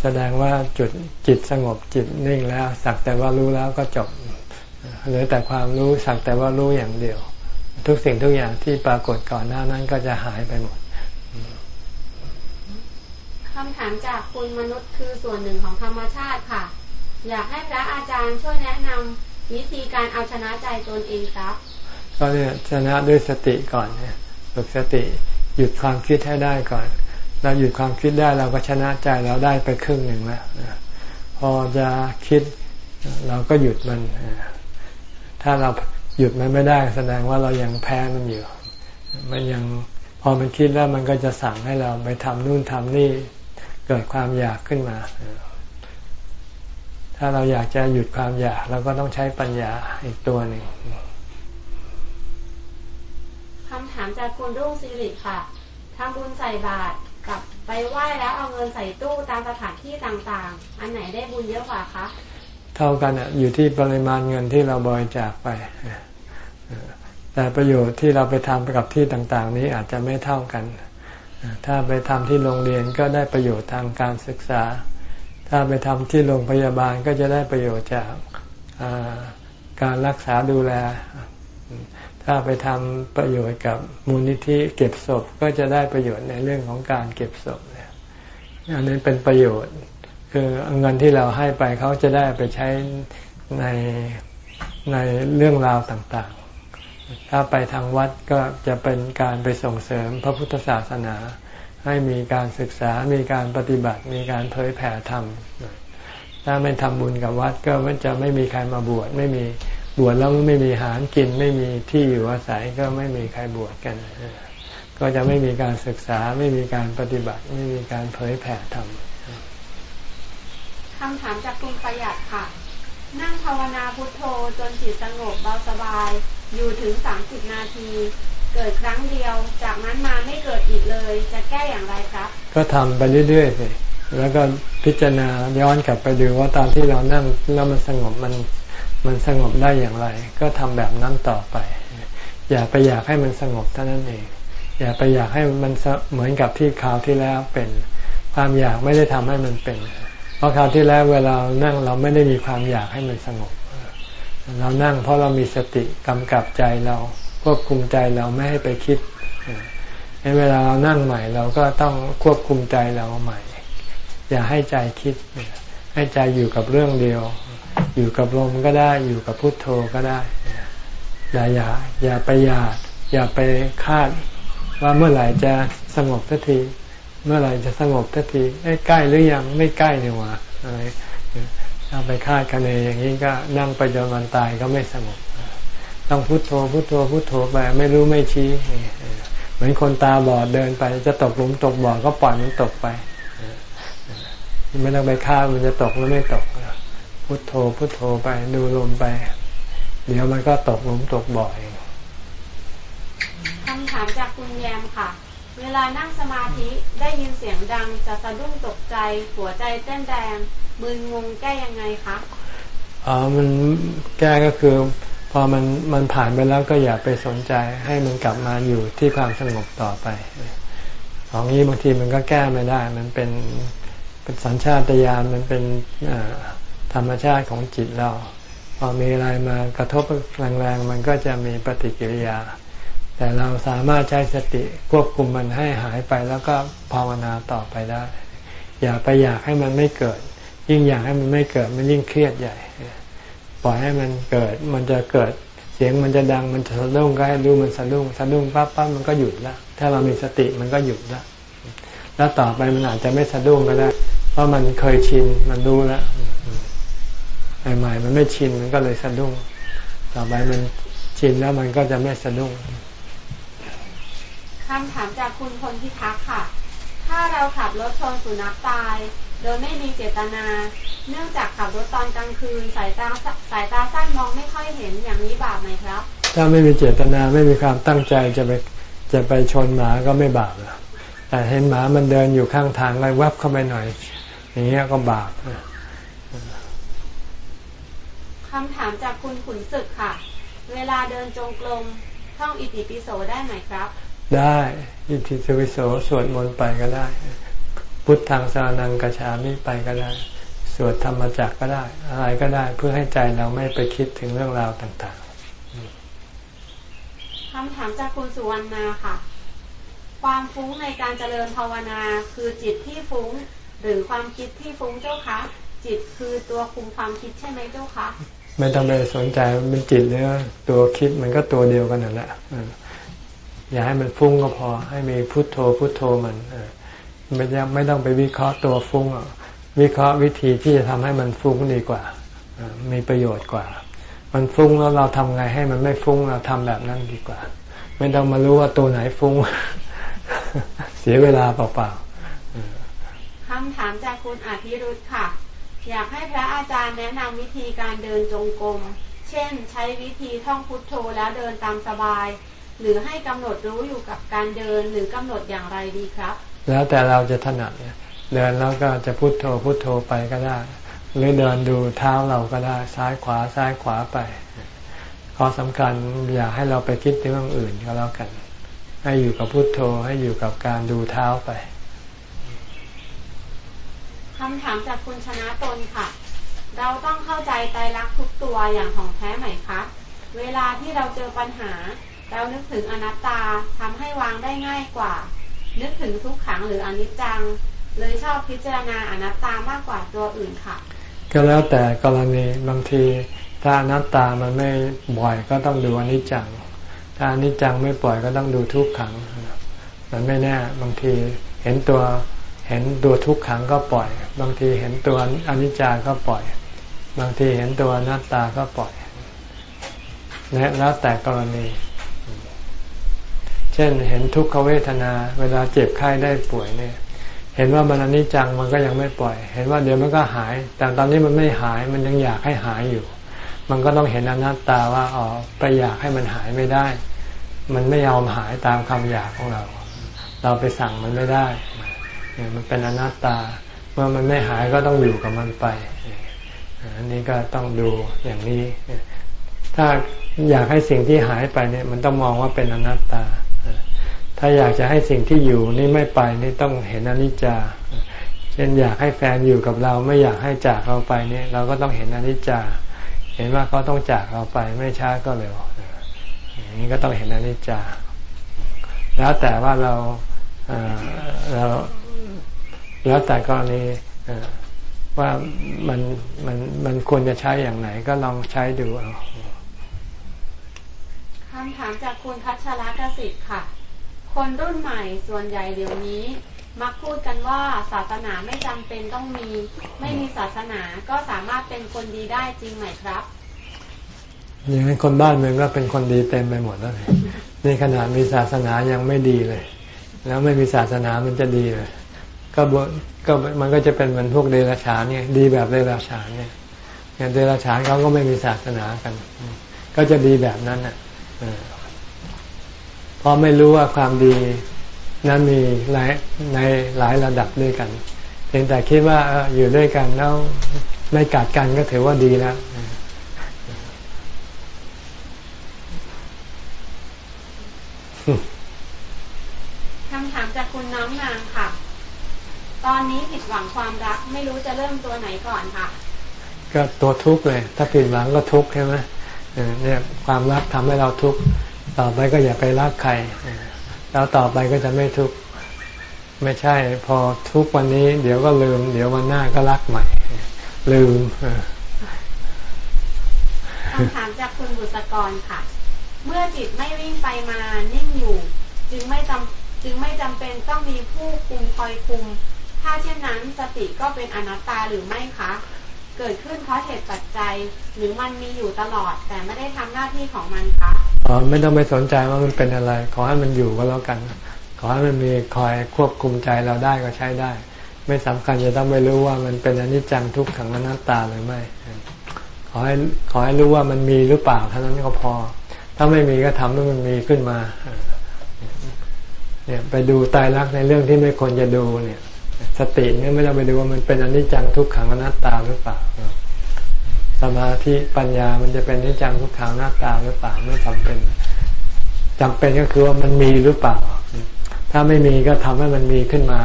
แสดงว่าจุดจิตสงบจิตนิ่งแล้วสักแต่ว่ารู้แล้วก็จบเหลือแต่ความรู้สักแต่ว่ารู้อย่างเดียว ทุกสิ่งทุกอย่างที่ปรากฏก่อนหน้านั้นก็จะหายไปหมดคำถามจากคุณมนุษย์คือส่วนหนึ่งของธรรมชาติค่ะ อยากให้พระอาจารย์ช่วยแนะนำวิธีการเอาชนะใจตนเองครับ ก็เนี่ยชนะด้วยสติก่อนเนี่ยฝึกสติหยุดความคิดให้ได้ก่อน เราหยุดความคิดได้เราก็ชนะใจเราได้ไปครึ่งหนึ่งแล้วพอจะคิดเราก็หยุดมัน ถ้าเราหยุดมันไม่ได้ แสดงว่าเรายังแพ้มันอยู่ มันยังพอมันคิดแล้วมันก็จะสั่งให้เราไปทำนู่นทำนี่เกิดความอยากขึ้นมา ถ้าเราอยากจะหยุดความอยากเราก็ต้องใช้ปัญญาอีกตัวหนึ่งคำถามจากคุณรุ่งสิริค่ะทำบุญใส่บาตร กับไปไหว้แล้วเอาเงินใส่ตู้ตามสถานที่ต่างๆ อันไหนได้บุญเยอะกว่าคะเท่ากันอะอยู่ที่ปริมาณเงินที่เราบริจาคไปแต่ประโยชน์ที่เราไปทำกับที่ต่างๆ นี้อาจจะไม่เท่ากัน ถ้าไปทำที่โรงเรียนก็ได้ประโยชน์ทางการศึกษา ถ้าไปทำที่โรงพยาบาลก็จะได้ประโยชน์จากการรักษาดูแล ถ้าไปทำประโยชน์กับมูลนิธิเก็บศพก็จะได้ประโยชน์ในเรื่องของการเก็บศพเนี่ยอันนี้เป็นประโยชน์ คือเงินที่เราให้ไปเขาจะได้ไปใช้ในในเรื่องราวต่างๆ ถ้าไปทางวัดก็จะเป็นการไปส่งเสริมพระพุทธศาสนา ให้มีการศึกษา มีการปฏิบัติ มีการเผยแผ่ธรรม ถ้าไม่ทำบุญกับวัดก็มันจะไม่มีใครมาบวช ไม่มี บวชแล้วไม่มีอาหารกินไม่มีที่อยู่อาศัยก็ไม่มีใครบวชกัน ก็จะไม่มีการศึกษาไม่มีการปฏิบัติ ไม่มีการเผยแผ่ธรรมคำถามจากคุณประหยัดค่ะ นั่งภาวนาพุทโธจนจิตสงบเบาสบาย อยู่ถึงสามสิบนาที เกิดครั้งเดียว จากนั้นมาไม่เกิดอีกเลย จะแก้อย่างไรครับ ก็ทำไปเรื่อยๆสิแล้วก็พิจารณาย้อนกลับไปดูว่าตอนที่เรานั่งแล้วมันสงบมัน มันสงบได้อย่างไร ก็ทำแบบนั้นต่อไป อย่าไปอยากให้มันสงบเท่านั้นเอง อย่าไปอยากให้มันเหมือนกับที่คราวที่แล้วเป็น ความอยากไม่ได้ทำให้มันเป็น เพราะคราวที่แล้วเวลานั่งเราไม่ได้มีความอยากให้มันสงบ เรานั่งเพราะเรามีสติกำกับใจเราควบคุมใจเราไม่ให้ไปคิดในเวลาเรานั่งใหม่เราก็ต้องควบคุมใจเราใหม่ อย่าให้ใจคิด ให้ใจอยู่กับเรื่องเดียว อยู่กับลมก็ได้อยู่กับพุทโธก็ได้ อย่าอย่าอย่าไปอยากอย่าไปคาดว่าเมื่อไหร่จะสงบสักที เมื่อไหร่จะสงบสักทีใกล้หรือยังไม่ใกล้เนี่ยวะอะไรถ้าไปคาดคะเนอย่างนี้ก็นั่งไปจนวันตายก็ไม่สงบต้องพุโทโธพุโทโธพุโทโธไปไม่รู้ไม่ชี้เหมือนคนตาบอดเดินไป จะตกหลุมตกบ่อก็ปล่อยมันตกไปไม่ต้องไปคาดมันจะตกหรือไม่ตก พุทโธพุทโธไปดูลมไป เดี๋ยวมันก็ตกลมตกบ่อยคำถามจากคุณแยมค่ะ เวลานั่งสมาธิได้ยินเสียงดังจะสะดุ้งตกใจ หัวใจเต้นแรงมึนงงแก้ยังไงคะอ๋อมันแก้ก็คือ พอมันมันผ่านไปแล้วก็อย่าไปสนใจให้มันกลับมาอยู่ที่ความสงบต่อไปของนี้บางทีมันก็แก้ไม่ได้ มันเป็นเป็นสัญชาตญาณมันเป็น ธรรมชาติของจิตเรา พอมีอะไรมากระทบแรงๆมันก็จะมีปฏิกิริยา แต่เราสามารถใช้สติควบคุมมันให้หายไปแล้วก็ภาวนาต่อไปได้ อย่าไปอยากให้มันไม่เกิด ยิ่งอยากให้มันไม่เกิดมันยิ่งเครียดใหญ่ ปล่อยให้มันเกิดมันจะเกิดเสียงมันจะดังมันจะสะดุ้งก็ให้รู้มันสะดุ้งสะดุ้งปั๊บปั๊บมันก็หยุดละถ้าเรามีสติมันก็หยุดละแล้วต่อไปมันอาจจะไม่สะดุ้งก็ได้ เพราะมันเคยชินมันรู้แล้ว ใหม่ๆมันไม่ชินมันก็เลยสะดุ้ง ต่อไปมันชินแล้วมันก็จะไม่สะดุ้งคำถามจากคุณพลพิทักษ์ค่ะ ถ้าเราขับรถชนสุนัขตาย โดยไม่มีเจตนา เนื่องจากขับรถตอนกลางคืน สายตาสายตาสั้นมองไม่ค่อยเห็นอย่างนี้บาปไหมครับ ถ้าไม่มีเจตนาไม่มีความตั้งใจจะไปจะไปชนหมาก็ไม่บาปแต่เห็นหมามันเดินอยู่ข้างทางเลยวับเข้าไปหน่อย อย่างเงี้ยก็บาป คำถามจากคุณขุนศึกค่ะ เวลาเดินจงกรมท่องอิติปิโสได้ไหมครับ ได้อิติปิโสสวดมนต์ไปก็ได้ พุทธังสานังกระชามิไปก็ได้ สวดธรรมจักก็ได้ อะไรก็ได้เพื่อให้ใจเราไม่ไปคิดถึงเรื่องราวต่างๆคำถามจากคุณสุวรรณาค่ะ ความฟุ้งในการเจริญภาวนาคือจิตที่ฟุ้งหรือความคิดที่ฟุ้งเจ้าคะจิตคือตัวคุมความคิดใช่ไหมเจ้าคะ ไม่ต้องไปสนใจมันจิตเนื้อตัวคิดมันก็ตัวเดียวกันนั่นแหละอย่าให้มันฟุ้งก็พอ ให้มีพุทโธพุทโธมันไม่ยังไม่ต้องไปวิเคราะห์ตัวฟุ้งวิเคราะห์วิธีที่จะทำให้มันฟุ้งดีกว่ามีประโยชน์กว่า มันฟุ้งแล้วเราทำไงให้มันไม่ฟุ้งเราทำแบบนั้นดีกว่า ไม่ต้องมารู้ว่าตัวไหนฟุ้ง เสียเวลาเปล่าๆคำถามจากคุณอาทิรุธค่ะ อยากให้พระอาจารย์แนะนำวิธีการเดินจงกรม เช่น ใช้วิธีท่องพุทโธแล้วเดินตามสบาย หรือให้กำหนดรู้อยู่กับการเดินหรือกำหนดอย่างไรดีครับ แล้วแต่เราจะถนัดเดินแล้วก็จะพุทโธพุทโธไปก็ได้ หรือเดินดูเท้าเราก็ได้ซ้ายขวาซ้ายขวาไป ข้อสำคัญอย่าให้เราไปคิดเรื่องอื่นก็แล้วกัน ให้อยู่กับพุทโธให้อยู่กับการดูเท้าไป คำถามจากคุณชนะตนค่ะ เราต้องเข้าใจใจรักทุกตัวอย่างของแท้ไหมคะ เวลาที่เราเจอปัญหา เรานึกถึงอนัตตาทำให้วางได้ง่ายกว่า นึกถึงทุกขังหรืออนิจจัง เลยชอบพิจารณาอนัตตามากกว่าตัวอื่นค่ะ ก็แล้วแต่กรณีบางทีถ้าอนัตตามันไม่บ่อยก็ต้องดูอนิจจัง ถ้าอนิจจังไม่ปล่อยก็ต้องดูทุกขัง มันไม่แน่บางทีเห็นตัว เห็นตัวทุกขังก็ปล่อย บางทีเห็นตัวอนิจจาก็ปล่อย บางทีเห็นตัวนัตตาก็ปล่อยแล้วแต่กรณี เช่นเห็นทุกขเวทนา เวลาเจ็บไข้ได้ป่วยเนี่ย เห็นว่ามันอนิจจังมันก็ยังไม่ปล่อย เห็นว่าเดี๋ยวมันก็หาย แต่ตอนนี้มันไม่หายมันยังอยากให้หายอยู่ มันก็ต้องเห็นอนัตตาว่าอ๋อไปอยากให้มันหายไม่ได้ มันไม่ยอมหายตามคำอยากของเรา เราไปสั่งมันไม่ได้ มันเป็นอนัตตา เมื่อมันไม่หายก็ต้องอยู่กับมันไปอันนี้ก็ต้องดูอย่างนี้ ถ้าอยากให้สิ่งที่หายไปเนี่ยมันต้องมองว่าเป็นอนัตตา ถ้าอยากจะให้สิ่งที่อยู่นี่ไม่ไปนี่ต้องเห็นอนิจจา เช่นอยากให้แฟนอยู่กับเราไม่อยากให้จากเราไปเนี่ย เราก็ต้องเห็นอนิจจา เห็นว่าเขาต้องจากเราไปไม่ช้าก็เร็วอย่างนี้ก็ต้องเห็นอนิจจา แล้วแต่ว่าเราเรา แล้วแต่กรณีว่ามันมันมันควรจะใช้อย่างไหนก็ลองใช้ดูเอาคำถามจากคุณพัชรกสิทธิ์ค่ะ คนรุ่นใหม่ส่วนใหญ่เดี๋ยวนี้ มักพูดกันว่าศาสนาไม่จำเป็นต้องมี ไม่มีศาสนาก็สามารถเป็นคนดีได้จริงไหมครับ อย่างนั้นคนบ้านเมืองก็เป็นคนดีเต็มไปหมดแล้วนี่ขนาดมีศาสนายังไม่ดีเลย แล้วไม่มีศาสนามันจะดีเลย ก็ก็มันก็จะเป็นเหมือนพวกเดรัจฉานเนี่ยดีแบบเดรัจฉานเนี่ยอย่างเดรัจฉานเขาก็ไม่มีศาสนากัน ก็จะดีแบบนั้นอะเพราะไม่รู้ว่าความดีนั้นมีหลายในหลายระดับด้วยกัน เพียงแต่คิดว่าอยู่ด้วยกันแล้วไม่กัดกันก็ถือว่าดีแล้วคำถามจากคุณน้องนางค่ะ ตอนนี้ผิดหวังความรัก ไม่รู้จะเริ่มตัวไหนก่อนค่ะ ก็ตัวทุกข์เลย ถ้าผิดหวังก็ทุกข์ใช่ไหมเนี่ยความรักทำให้เราทุกข์ต่อไปก็อย่าไปรักใครแล้วต่อไปก็จะไม่ทุกข์ไม่ใช่ พอทุกวันนี้เดี๋ยวก็ลืม เดี๋ยววันหน้าก็รักใหม่ ลืมคำถามจากคุณบุษกรค่ะ เมื่อจิตไม่วิ่งไปมานิ่งอยู่ จึงไม่จำจึงไม่จำเป็นต้องมีผู้คุมคอยคุม ถ้าเช่นนั้นสติก็เป็นอนัตตาหรือไม่คะ เกิดขึ้นเพราะเหตุปัจจัยหรือมันมีอยู่ตลอด แต่ไม่ได้ทำหน้าที่ของมันคะอ๋อไม่ต้องไปสนใจว่ามันเป็นอะไร ขอให้มันอยู่ก็แล้วกัน ขอให้มันมีคอยควบคุมใจเราได้ก็ใช้ได้ ไม่สำคัญจะต้องไปรู้ว่ามันเป็นอนิจจังทุกขังอนัตตาหรือไม่ ขอให้ขอให้รู้ว่ามันมีหรือเปล่าเท่านั้นก็พอ ถ้าไม่มีก็ทำให้มันมีขึ้นมาเนี่ยไปดูตายรักในเรื่องที่ไม่ควรจะดูเนี่ย สติเนี่ยไม่ต้องไปดูว่ามันเป็นอนิจจังทุกขังอนัตตาหรือเปล่า สมาธิปัญญามันจะเป็นอนิจจังทุกขังอนัตตาหรือเปล่าไม่จำเป็นจำเป็นก็คือว่ามันมีหรือเปล่า ถ้าไม่มีก็ทำให้มันมีขึ้นมา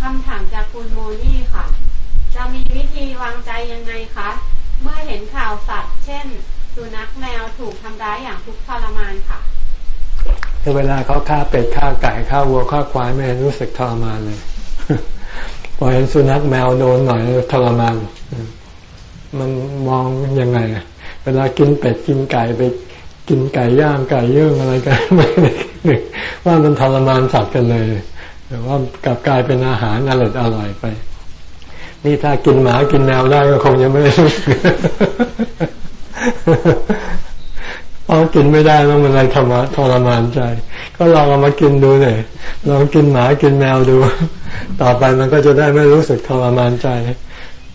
คำถามจากคุณโมนี่ค่ะ จะมีวิธีวางใจยังไงคะ เมื่อเห็นข่าวสัตว์ เช่น สุนัขแมวถูกทำร้ายอย่างทุกข์ทรมานค่ะ เวลาเขาฆ่าเป็ดฆ่าไก่ฆ่าวัวฆ่าควายไม่รู้สึกทรมานเลยพอเห็นสุนัขแมวโดนหน่อยทรมาน มันมองยังไง เวลากินเป็ดกินไก่ไปกินไก่ย่างไก่เยื่องอะไรกันไม่ได้ว่ามันทรมานสัตว์กันเลยแต่ว่ากลับกลายเป็นอาหารอร่อยอร่อยไป นี่ถ้ากินหมากินแมวได้ก็คงยังไม่ได้ากินไม่ได้ต้องเป็นอะไรธรรมะทรมานใจ ก็ลองเอามากินดูหน่อยลองกินหมากินแมวดู ต่อไปมันก็จะได้ไม่รู้สึกทรมานใจ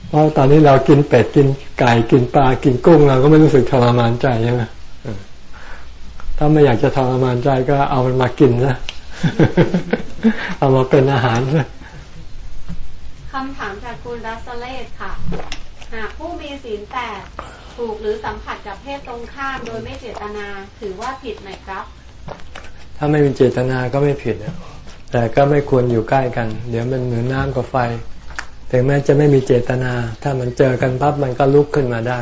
เพราะตอนนี้เรากินเป็ดกินไก่กินปลากินกุ้งเราก็ไม่รู้สึกทรมานใจใช่ไหมถ้าไม่อยากจะทรมานใจก็เอามันมากินนะเอามาเป็นอาหารนะคำถามจากคุณรัสเลสค่ะ หากผู้มีศีลแปด ถูกหรือสัมผัสกับเพศตรงข้ามโดยไม่เจตนาถือว่าผิดไหมครับ ถ้าไม่มีเจตนาก็ไม่ผิดแต่ก็ไม่ควรอยู่ใกล้กัน เดี๋ยวมันเหมือนน้ำกับไฟ ถึงแม้จะไม่มีเจตนา ถ้ามันเจอกันปั๊บมันก็ลุกขึ้นมาได้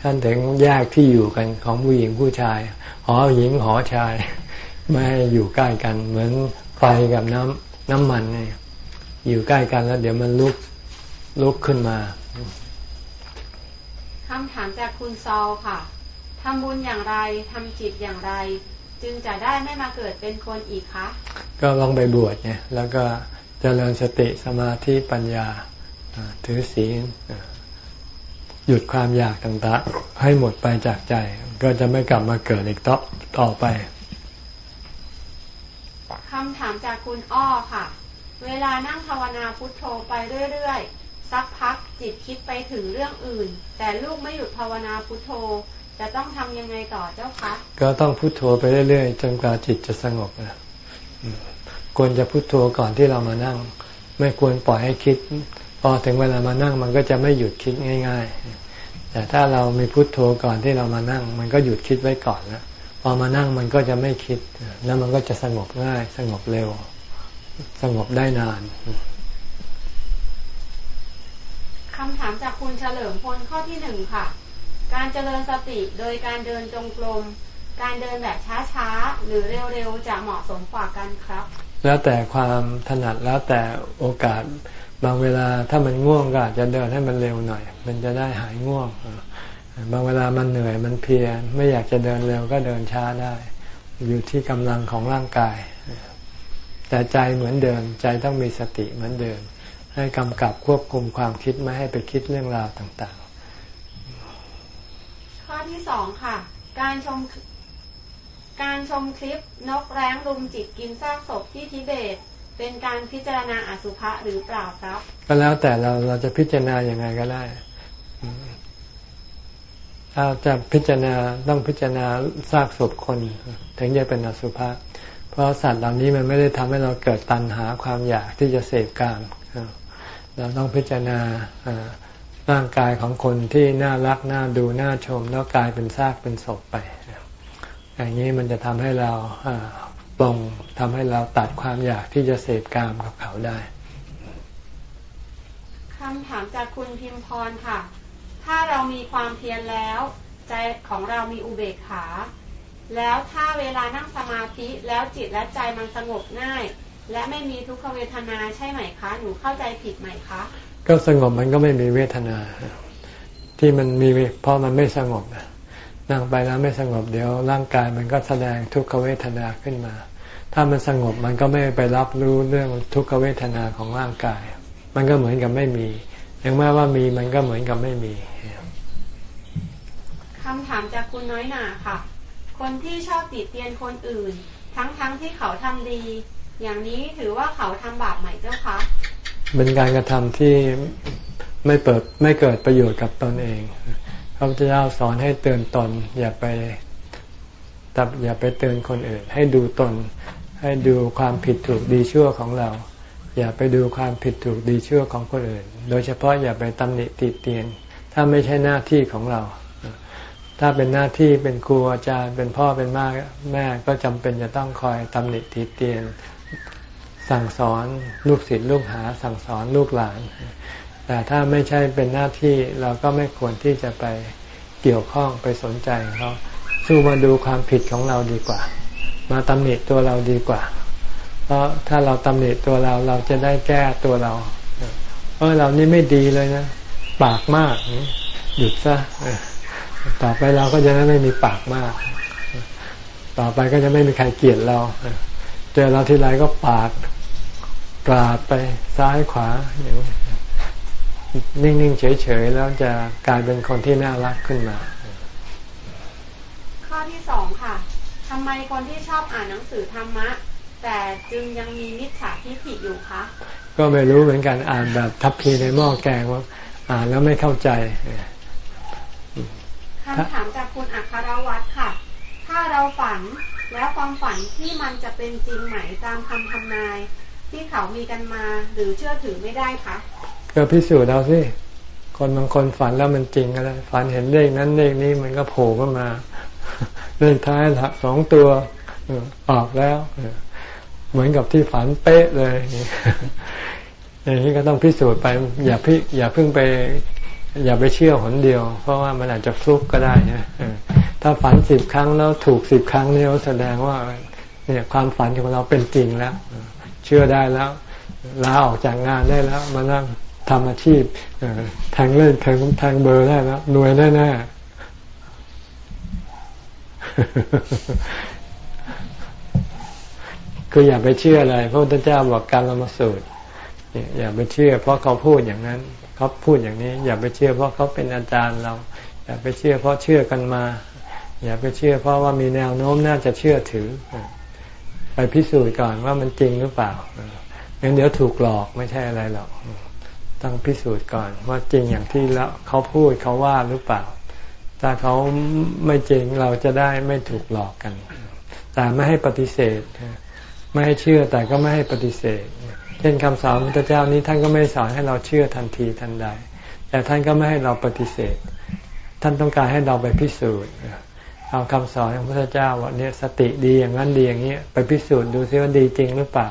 ท่านถึงแยกที่อยู่กันของผู้หญิงผู้ชาย หอหญิงหอชาย ไม่ให้อยู่ใกล้กัน เหมือนไฟกับน้ำน้ำมันเนี่ยอยู่ใกล้กันแล้ว เดี๋ยวมันลุกลุกขึ้นมา คำถามจากคุณซอลค่ะทำบุญอย่างไรทำจิตอย่างไร จึงจะได้ไม่มาเกิดเป็นคนอีกคะ ก็ลองไปบวชเนี่ยแล้วก็เจริญสติสมาธิปัญญาถือศีลหยุดความอยากต่างๆ ให้หมดไปจากใจ ก็จะไม่กลับมาเกิดอีกต่อต่อไปคำถามจากคุณอ้อค่ะ เวลานั่งภาวนาพุทโธไปเรื่อยๆ สักพักจิตคิดไปถึงเรื่องอื่น แต่ลูกไม่หยุดภาวนาพุทโธ จะต้องทำยังไงต่อเจ้าคะก็ต้องพุทโธไปเรื่อยๆจนกว่าจิตจะสงบนะควรจะพุทโธก่อนที่เรามานั่ง ไม่ควรปล่อยให้คิด พอถึงเวลามานั่งมันก็จะไม่หยุดคิดง่าย ๆ แต่ถ้าเรามีพุทโธก่อนที่เรามานั่ง มันก็หยุดคิดไว้ก่อนแล้วพอมานั่งมันก็จะไม่คิด แล้วมันก็จะสงบง่าย สงบเร็ว สงบได้นาน คำถามจากคุณเฉลิมพลข้อที่หนึ่งค่ะ การเจริญสติโดยการเดินจงกรม การเดินแบบช้าๆ หรือเร็วๆ จะเหมาะสมกว่ากันครับ แล้วแต่ความถนัดแล้วแต่โอกาส บางเวลาถ้ามันง่วงก็อาจจะเดินให้มันเร็วหน่อย มันจะได้หายง่วง บางเวลามันเหนื่อยมันเพียไม่อยากจะเดินเร็วก็เดินช้าได้ อยู่ที่กำลังของร่างกาย แต่ใจเหมือนเดิมใจต้องมีสติเหมือนเดิม ให้กำกับควบคุมความคิดไม่ให้ไปคิดเรื่องราวต่างๆ ข้อที่สองค่ะ การชมการชมคลิปนกแร้งรุมจิตกินซากศพที่ทิเบต เป็นการพิจารณาอสุภะหรือเปล่าครับ ก็แล้วแต่เราเราจะพิจารณาอย่างไงก็ได้ถ้าจะพิจารณาต้องพิจารณาซากศพคน ถึงจะเป็นอสุภะเพราะสัตว์เหล่านี้มันไม่ได้ทำให้เราเกิดตัณหาความอยากที่จะเสพกาม เราต้องพิจารณาร่างกายของคนที่น่ารักน่าดูน่าชม แล้วกลายเป็นซากเป็นศพไป อย่างนี้มันจะทำให้เราปลงทำให้เราตัดความอยากที่จะเสพกามกับเขาได้คำถามจากคุณพิมพรค่ะ ถ้าเรามีความเพียรแล้ว ใจของเรามีอุเบกขา แล้วถ้าเวลานั่งสมาธิแล้วจิตและใจมันสงบง่าย และไม่มีทุกขเวทนาใช่ไหมคะหนูเข้าใจผิดไหมคะ ก็สงบมันก็ไม่มีเวทนา ที่มันมีเพราะมันไม่สงบนั่งไปแล้วไม่สงบเดี๋ยวร่างกายมันก็แสดงทุกขเวทนาขึ้นมา ถ้ามันสงบมันก็ไม่ไปรับรู้เรื่องทุกขเวทนาของร่างกาย มันก็เหมือนกับไม่มีอย่างแม้ว่ามีมันก็เหมือนกับไม่มีคำถามจากคุณน้อยหนาค่ะ คนที่ชอบติดเตียนคนอื่น ทั้งๆทที่เขาทำดี อย่างนี้ถือว่าเขาทำบาปไหม่เจ้าคะเป็นการกระทำที่ไม่เปิดไม่เกิดประโยชน์กับตนเองพระพุทธเจ้าสอนให้เตือนตน อย่าไปตับอย่าไปเตือนคนอื่น ให้ดูตน ให้ดูความผิดถูกดีชั่วของเรา อย่าไปดูความผิดถูกดีชั่วของคนอื่น โดยเฉพาะอย่าไปตำหนิติเตียน ถ้าไม่ใช่หน้าที่ของเรา ถ้าเป็นหน้าที่เป็นครูอาจารย์เป็นพ่อเป็นแม่แม่ก็จำเป็นจะต้องคอยตำหนิติเตียน สั่งสอนลูกศิษย์ลูกหา สั่งสอนลูกหลาน แต่ถ้าไม่ใช่เป็นหน้าที่เราก็ไม่ควรที่จะไปเกี่ยวข้องไปสนใจเขาสู้มาดูความผิดของเราดีกว่า มาตำหนิตัวเราดีกว่า เพราะถ้าเราตำหนิตัวเราเราจะได้แก้ตัวเราเออเรานี่ไม่ดีเลยนะ ปากมากหยุดซะต่อไปเราก็จะไม่มีปากมาก ต่อไปก็จะไม่มีใครเกลียดเรา เจอเราทีไรก็ปาก กราดไปซ้ายขวาอย่างนิ่ง ๆ เฉย ๆ แล้วจะกลายเป็นคนที่น่ารักขึ้นมา ข้อที่สองค่ะทำไมคนที่ชอบอ่านหนังสือธรรมะ แต่จึงยังมีมิจฉาทิฏฐิอยู่คะ ก็ไม่รู้เหมือนกันอ่านแบบทับพีในหม้อแกงว่าอ่านแล้วไม่เข้าใจคำถามจากคุณอัครวัตรค่ะ ถ้าเราฝันแล้วความฝันที่มันจะเป็นจริงไหมตามคำทำนาย ที่เขามีกันมาหรือเชื่อถือไม่ได้คะก็พิสูจน์เอาสิคนบางคนฝันแล้วมันจริงก็ได้ฝันเห็นเลขนั้นเลขนี้มันก็โผล่ขึ้นมาเลขท้ายลักสองตัวออกแล้วเหมือนกับที่ฝันเป๊ะเลยอย่างนี้ก็ต้องพิสูจน์ไป อย่าพิอย่าเพิ่งไป อย่าไปเชื่อหนเดียว เพราะว่ามันอาจจะฟลุกก็ได้นะถ้าฝันสิบครั้งแล้วถูกสิบครั้งนี่แสดงว่า เนี่ยความฝันของเราเป็นจริงแล้ว เชื่อได้แล้วลาออกจากงานได้แล้ว มานั่งทำอาชีพแทงเล่นแทางทงเบอร์ได้แล้วรวยแน่ๆคืออย่าไปเชื่ออะไรพระพุทธเจ้าบอกการละมาสูตรอย่าไปเชื่อ เพราะเขาพูดอย่างนั้นเขาพูดอย่างนี้ อย่าไปเชื่อ เพราะเขาเป็นอาจารย์เรา อย่าไปเชื่อ เพราะเชื่อกันมา อย่าไปเชื่อ เพราะว่ามีแนวโน้มน่าจะเชื่อถือ ไปพิสูจน์ก่อนว่ามันจริงหรือเปล่างั้นเดี๋ยวถูกหลอกไม่ใช่อะไรหรอก ต้องพิสูจน์ก่อนว่าจริงอย่างที่แล้วเขาพูดเขาว่าหรือเปล่า ถ้าเขาไม่จริงเราจะได้ไม่ถูกหลอกกัน แต่ไม่ให้ปฏิเสธ ไม่ให้เชื่อแต่ก็ไม่ให้ปฏิเสธ เช่นคำสอนพระเจ้านี้ท่านก็ไม่สอนให้เราเชื่อทันทีทันใด แต่ท่านก็ไม่ให้เราปฏิเสธ ท่านต้องการให้เราไปพิสูจน์ เอาคำสอนของพระเจ้าว่าเนี่ยสติดีอย่างนั้นดีอย่างนี้ไปพิสูจน์ดูซิว่าดีจริงหรือเปล่า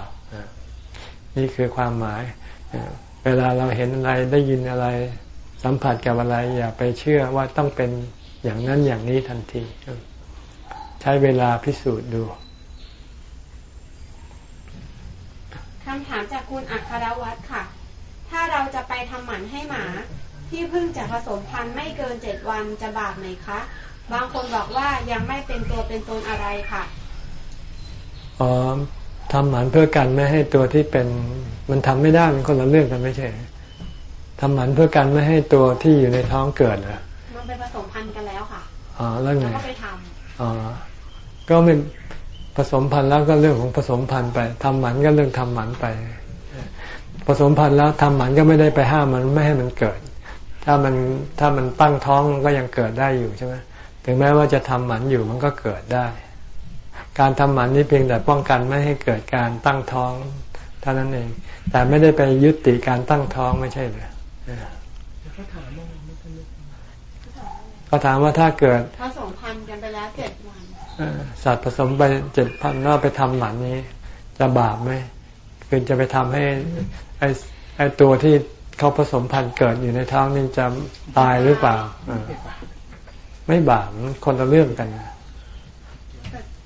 นี่คือความหมาย เวลาเราเห็นอะไรได้ยินอะไรสัมผัสกับอะไร อย่าไปเชื่อว่าต้องเป็นอย่างนั้นอย่างนี้ทันที ใช้เวลาพิสูจน์ดูคำถามจากคุณอัครวัตรค่ะ ถ้าเราจะไปทำหมันให้หมา ที่เพิ่งจะผสมพันธุ์ไม่เกินเจ็ดวันจะบาปไหมคะ บางคนบอกว่ายังไม่เป็นตัวเป็นตนอะไรค่ะอ๋อทำหมันเพื่อกันไม่ให้ตัวที่เป็น มันทำไม่ได้มันคนละเรื่องกันไม่ใช่ทำหมันเพื่อกันไม่ให้ตัวที่อยู่ในท้องเกิดเหรอมันเป็นผสมพันธุ์กันแล้วค่ะอ๋อแล้วไงก็ไปทำอ๋อก็เป็นผสมพันธุ์แล้วก็เรื่องของผสมพันธุ์ไปทำหมันก็เรื่องทำหมันไป ผสมพันธุ์แล้วทำหมันก็ไม่ได้ไปห้ามมันไม่ให้มันเกิด ถ้ามันถ้ามันตั้งท้องก็ยังเกิดได้อยู่ใช่ไหม ถึงแม้ว่าจะทำหมันอยู่มันก็เกิดได้ การทำหมันนี่เพียงแต่ป้องกันไม่ให้เกิดการตั้งท้องเท่านั้นเอง แต่ไม่ได้ไปยึดติการตั้งท้องไม่ใช่เลยเขาถามว่าถ้าเกิดผสมพันธุ์กันไปแล้วเจ็ดวันสัตว์ผสมไปเจ็ดพันแล้วไปทำหมันนี้ จะบาปไหมคือจะไปทำให้ไอ้ไอ้ตัวที่เขาผสมพันธุ์เกิดอยู่ในท้องนี่จะตายหรือเปล่า ไม่บาปคนละเรื่องกัน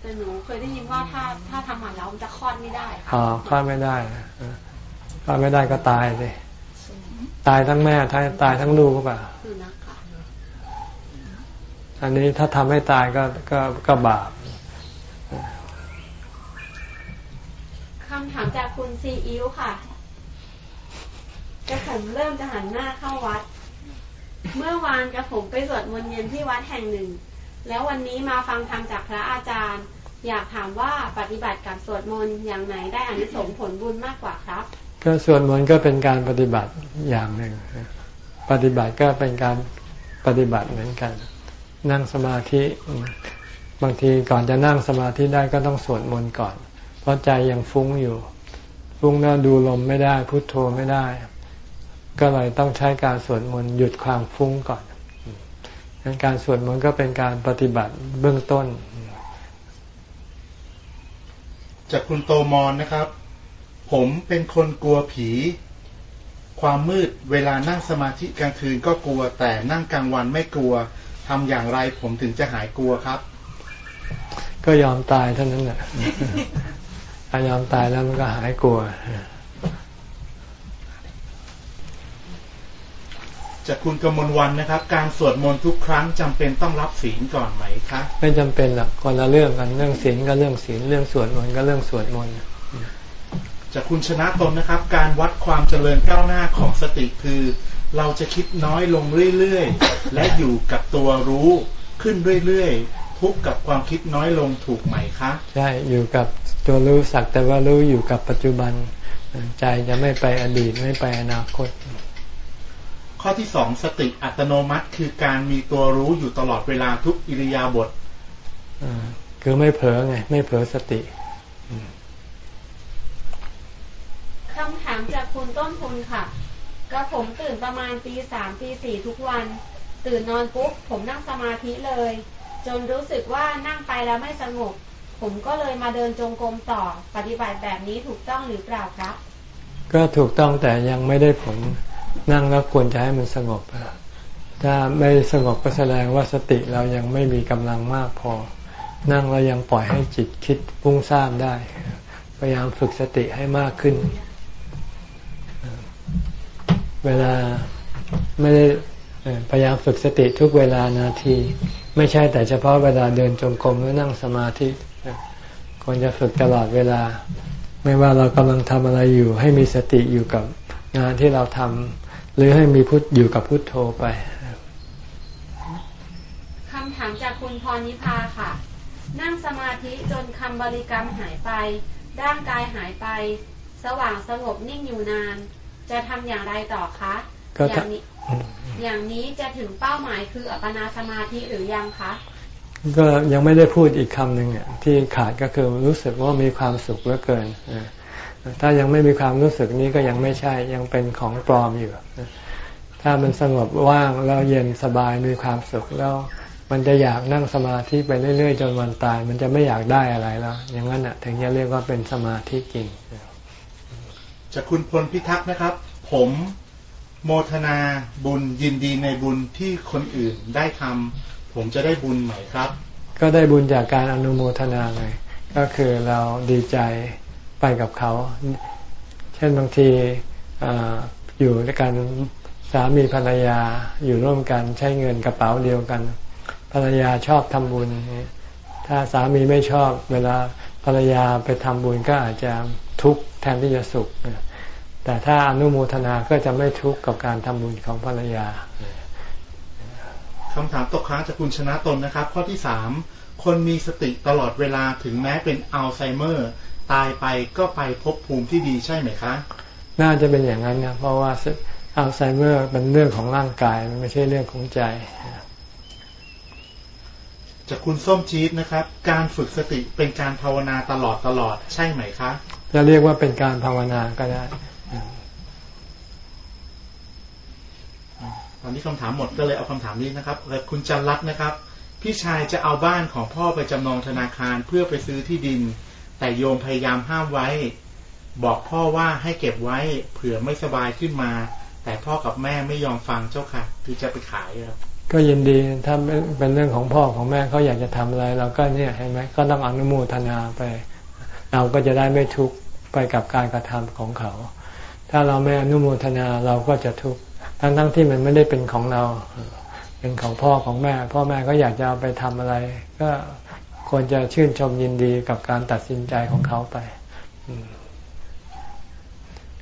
แต่หนูเคยได้ยินว่าถ้าถ้าทำหมันแล้วมันจะคลอดไม่ได้อ๋อคลอดไม่ได้คลอดไม่ได้ก็ตายเลยตายทั้งแม่ตายตายทั้งลูกก็เปล่าอันนี้ถ้าทำให้ตายก็ก็ก็บาปคำถามจากคุณซีอิ๊วค่ะกระผมเริ่มจะหันหน้าเข้าวัด เมื่อวานกระผมไปสวดมนต์เย็นที่วัดแห่งหนึ่ง แล้ววันนี้มาฟังธรรมจากพระอาจารย์ อยากถามว่าปฏิบัติกับสวดมนต์อย่างไหนได้อานิสงส์ผลบุญมากกว่าครับ ก็สวดมนต์ก็เป็นการปฏิบัติอย่างหนึ่ง ปฏิบัติก็เป็นการปฏิบัติเหมือนกัน นั่งสมาธิบางทีก่อนจะนั่งสมาธิได้ก็ต้องสวดมนต์ก่อน เพราะใจยังฟุ้งอยู่ ฟุ้งแล้วดูลมไม่ได้พุโทโธไม่ได้ ก็เลยต้องใช้การสวดมนต์หยุดความฟุ้งก่อนดังการสวดมนต์ก็เป็นการปฏิบัติเบื้องต้น จากคุณโตมอนนะครับ ผมเป็นคนกลัวผี ความมืดเวลานั่งสมาธิกลางคืนก็กลัว แต่นั่งกลางวันไม่กลัวทำอย่างไรผมถึงจะหายกลัวครับ ก็ยอมตายเท่านั้นแหละถ้ายอมตายแล้วมันก็หายกลัว จากคุณกมลวันนะครับ การสวดมนต์ทุกครั้งจำเป็นต้องรับศีลก่อนไหมครับไม่จำเป็นหรอกคนละเรื่องกันเรื่องศีลก็เรื่องศีลเรื่องสวดมนต์ก็เรื่องสวดมนต์จากคุณชนะตนนะครับ การวัดความเจริญก้าวหน้าของสติคือ เราจะคิดน้อยลงเรื่อยๆ และอยู่กับตัวรู้ขึ้นเรื่อยๆ ทุกกับความคิดน้อยลงถูกไหมคะใช่อยู่กับตัวรู้สักแต่ว่ารู้อยู่กับปัจจุบันใจจะไม่ไปอดีตไม่ไปอนาคต ข้อที่สองสติอัตโนมัติ คือการมีตัวรู้อยู่ตลอดเวลาทุกอิริยาบถคือไม่เผลอไง ไม่เผลอสติคำถามจากคุณต้นทุนค่ะก็ผมตื่นประมาณตีสามตีสี่ทุกวัน ตื่นนอนปุ๊บผมนั่งสมาธิเลย จนรู้สึกว่านั่งไปแล้วไม่สงบ ผมก็เลยมาเดินจงกรมต่อ ปฏิบัติแบบนี้ถูกต้องหรือเปล่าครับ ก็ถูกต้องแต่ยังไม่ได้ผล นั่งแล้วควรจะให้มันสงบ ถ้าไม่สงบก็แสดงว่าสติเรายังไม่มีกำลังมากพอ นั่งเรายังปล่อยให้จิตคิดปุ้งซ่านได้ พยายามฝึกสติให้มากขึ้น เวลาไม่ได้พยายามฝึกสติทุกเวลานาที ไม่ใช่แต่เฉพาะเวลาเดินจงกรมหรือนั่งสมาธิควรจะฝึกตลอดเวลา ไม่ว่าเรากำลังทำอะไรอยู่ ให้มีสติอยู่กับงานที่เราทำ หรือให้มีพุทธอยู่กับพุทโธไปคำถามจากคุณพรนิพาค่ะ นั่งสมาธิจนคำบริกรรมหายไป ร่างกายหายไป สว่างสงบนิ่งอยู่นาน จะทำอย่างไรต่อคะอย่างนี้อย่างนี้จะถึงเป้าหมายคืออัปปนาสมาธิหรือยังคะก็ยังไม่ได้พูดอีกคำหนึ่งที่ขาดก็คือรู้สึกว่ามีความสุขเหลือเกิน ถ้ายังไม่มีความรู้สึกนี้ก็ยังไม่ใช่ยังเป็นของปลอมอยู่ ถ้ามันสงบว่างแล้วเย็นสบายมีความสุขแล้ว มันจะอยากนั่งสมาธิไปเรื่อยๆ จนวันตาย มันจะไม่อยากได้อะไรแล้ว อย่างนั้นอะ ถึงจะเรียกว่าเป็นสมาธิจริงจากคุณพลพิทักษ์นะครับ ผมโมทนาบุญยินดีในบุญที่คนอื่นได้ทำผมจะได้บุญไหมครับ ก็ได้บุญจากการอนุโมทนาไงก็คือเราดีใจ ไปกับเขา เช่นบางทีออยู่ด้วยกันสามีภรรยาอยู่ร่วมกันใช้เงินกระเป๋าเดียวกัน ภรรยาชอบทำบุญ ถ้าสามีไม่ชอบเวลาภรรยาไปทำบุญก็อาจจะทุกข์แทนที่จะสุข แต่ถ้าอนุโมทนาก็จะไม่ทุกข์กับการทำบุญของภรรยาคำถามตกค้างจากคุณชนะตนนะครับ ข้อที่สามคนมีสติตลอดเวลาถึงแม้เป็นอัลไซเมอร์ ตายไปก็ไปพบภูมิที่ดีใช่ไหมคะ น่าจะเป็นอย่างนั้นนะเพราะว่าอัลไซเมอร์เป็นเรื่องของร่างกายมันไม่ใช่เรื่องของใจจากคุณส้มชีสนะครับ การฝึกสติเป็นการภาวนาตลอดตลอดใช่ไหมคะจะเรียกว่าเป็นการภาวนาก็ได้ตอนนี้คำถามหมดก็เลยเอาคำถามนี้นะครับคุณจันรัตนะครับ พี่ชายจะเอาบ้านของพ่อไปจำนองธนาคารเพื่อไปซื้อที่ดิน แต่โยมพยายามห้ามไว้ บอกพ่อว่าให้เก็บไว้เผื่อไม่สบายขึ้นมา แต่พ่อกับแม่ไม่ยอมฟังเจ้าค่ะ คือจะไปขายครับก็ยินดีถ้าเป็นเรื่องของพ่อของแม่เขาอยากจะทำอะไร เราก็เนี่ยเห็นไหมก็ต้องอนุโมทนาไป เราก็จะได้ไม่ทุกข์ไปกับการกระทำของเขา ถ้าเราไม่อนุโมทนาเราก็จะทุกข์ทั้งทั้งที่มันไม่ได้เป็นของเรา เป็นของพ่อของแม่ พ่อแม่ก็อยากจะเอาไปทำอะไร ก็ ควรจะชื่นชมยินดีกับการตัดสินใจของเขาไป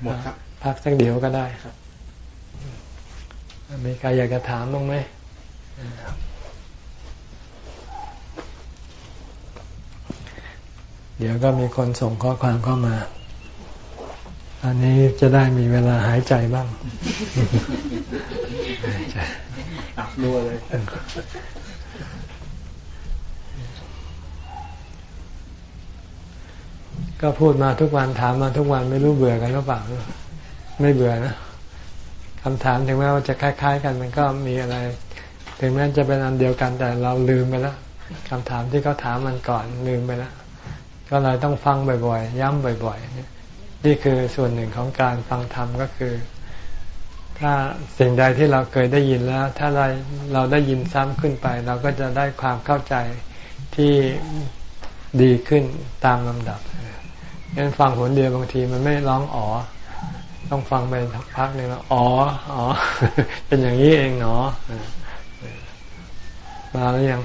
หมดครับพักสักเดี๋ยวก็ได้ครับมีใครอยากจะถามบ้างไหมเดี๋ยวก็มีคนส่งข้อความเข้ามา อันนี้จะได้มีเวลาหายใจบ้างอักรัวเลย ก็พูดมาทุกวันถามมาทุกวันไม่รู้เบื่อกันหรือเปล่าไม่เบื่อนะคำถามถึงแม้ว่าจะคล้าย ๆ กันมันก็มีอะไร ถึงแม้จะเป็นอันเดียวกันแต่เราลืมไปแล้วคำถามที่เขาถามมันก่อนลืมไปแล้วก็เลยต้องฟังบ่อยๆ ย้ำบ่อยๆ นี่คือส่วนหนึ่งของการฟังธรรมก็คือ ถ้าสิ่งใดที่เราเคยได้ยินแล้ว ถ้าเราเราได้ยินซ้ำขึ้นไป เราก็จะได้ความเข้าใจที่ดีขึ้นตามลำดับ งั้นฟังผลเดียวบางทีมันไม่ร้องอ๋อ ต้องฟังไปพักหนึ่งแล้วอ๋ออ๋อเป็นอย่างนี้เองเนาะมาแล้วยัง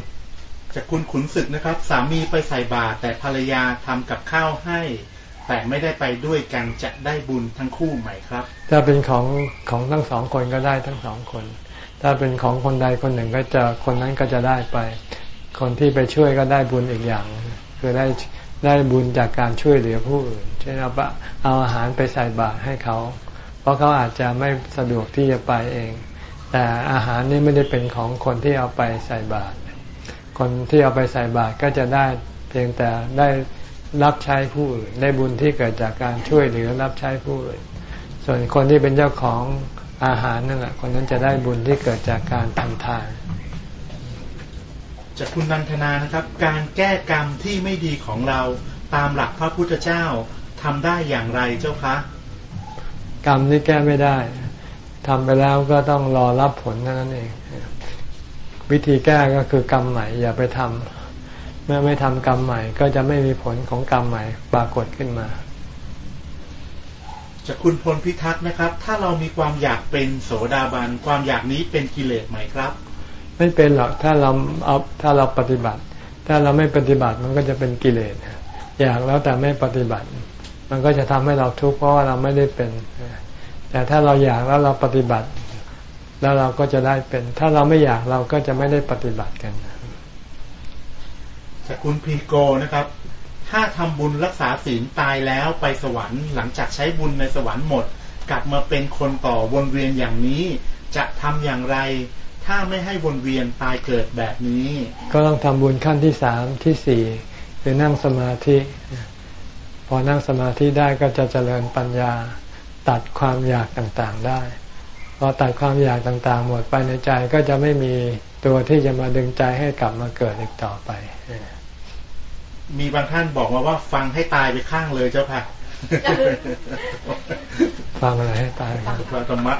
จากคุณขุนศึกนะครับ สามีไปใส่บาตรแต่ภรรยาทำกับข้าวให้ แต่ไม่ได้ไปด้วยกันจะได้บุญทั้งคู่ไหมครับ ถ้าเป็นของของทั้งสองคนก็ได้ทั้งสองคน ถ้าเป็นของคนใดคนหนึ่งก็จะคนนั้นก็จะได้ไป คนที่ไปช่วยก็ได้บุญอีกอย่าง คือได้ ได้บุญจากการช่วยเหลือผู้อื่น เช่นเอาเอาอาหารไปใส่บาตรให้เขา เพราะเขาอาจจะไม่สะดวกที่จะไปเอง แต่อาหารนี่ไม่ได้เป็นของคนที่เอาไปใส่บาตร คนที่เอาไปใส่บาตรก็จะได้เพียงแต่ได้รับใช้ผู้อื่นได้บุญที่เกิดจากการช่วยเหลือรับใช้ผู้อื่น ส่วนคนที่เป็นเจ้าของอาหารนั่นแหละคนนั้นจะได้บุญที่เกิดจากการทำทาน จากคุณนันทนานะครับ การแก้กรรมที่ไม่ดีของเราตามหลักพระพุทธเจ้าทำได้อย่างไรเจ้าคะกรรมนี่แก้ไม่ได้ทำไปแล้วก็ต้องรอรับผลนั่นเอง วิธีแก้ก็คือกรรมใหม่ อย่าไปทำมื่อไม่ทำกรรมใหม่ ก็จะไม่มีผลของกรรมใหม่ปรากฏขึ้นมาจากคุณพลพิทักษ์นะครับ ถ้าเรามีความอยากเป็นโสดาบันความอยากนี้เป็นกิเลสไหมครับ ไม่เป็นหรอกถ้าเราเอาถ้าเราปฏิบัติ ถ้าเราไม่ปฏิบัติมันก็จะเป็นกิเลสอยากแล้วแต่ไม่ปฏิบัติ มันก็จะทำให้เราทุกข์เพราะว่าเราไม่ได้เป็น แต่ถ้าเราอยากแล้วเราปฏิบัติ แล้วเราก็จะได้เป็น ถ้าเราไม่อยากเราก็จะไม่ได้ปฏิบัติกันจากคุณพีโกนะครับ ถ้าทำบุญรักษาศีลตายแล้วไปสวรรค์ หลังจากใช้บุญในสวรรค์หมด กลับมาเป็นคนต่อวนเวียนอย่างนี้ จะทำอย่างไร ถ้าไม่ให้วนเวียนตายเกิดแบบนี้ ก็ต้องทำบุญขั้นที่สามที่สี่คือนั่งสมาธิ พอนั่งสมาธิได้ก็จะเจริญปัญญาตัดความอยากต่างๆได้ พอตัดความอยากต่างๆ หมดไปในใจก็จะไม่มีตัวที่จะมาดึงใจให้กลับมาเกิดอีกต่อไปมีบางท่านบอกมาว่าฟังให้ตายไปข้างเลยเจ้าค่ะฟังอะไรให้ตายฟังธรรมะ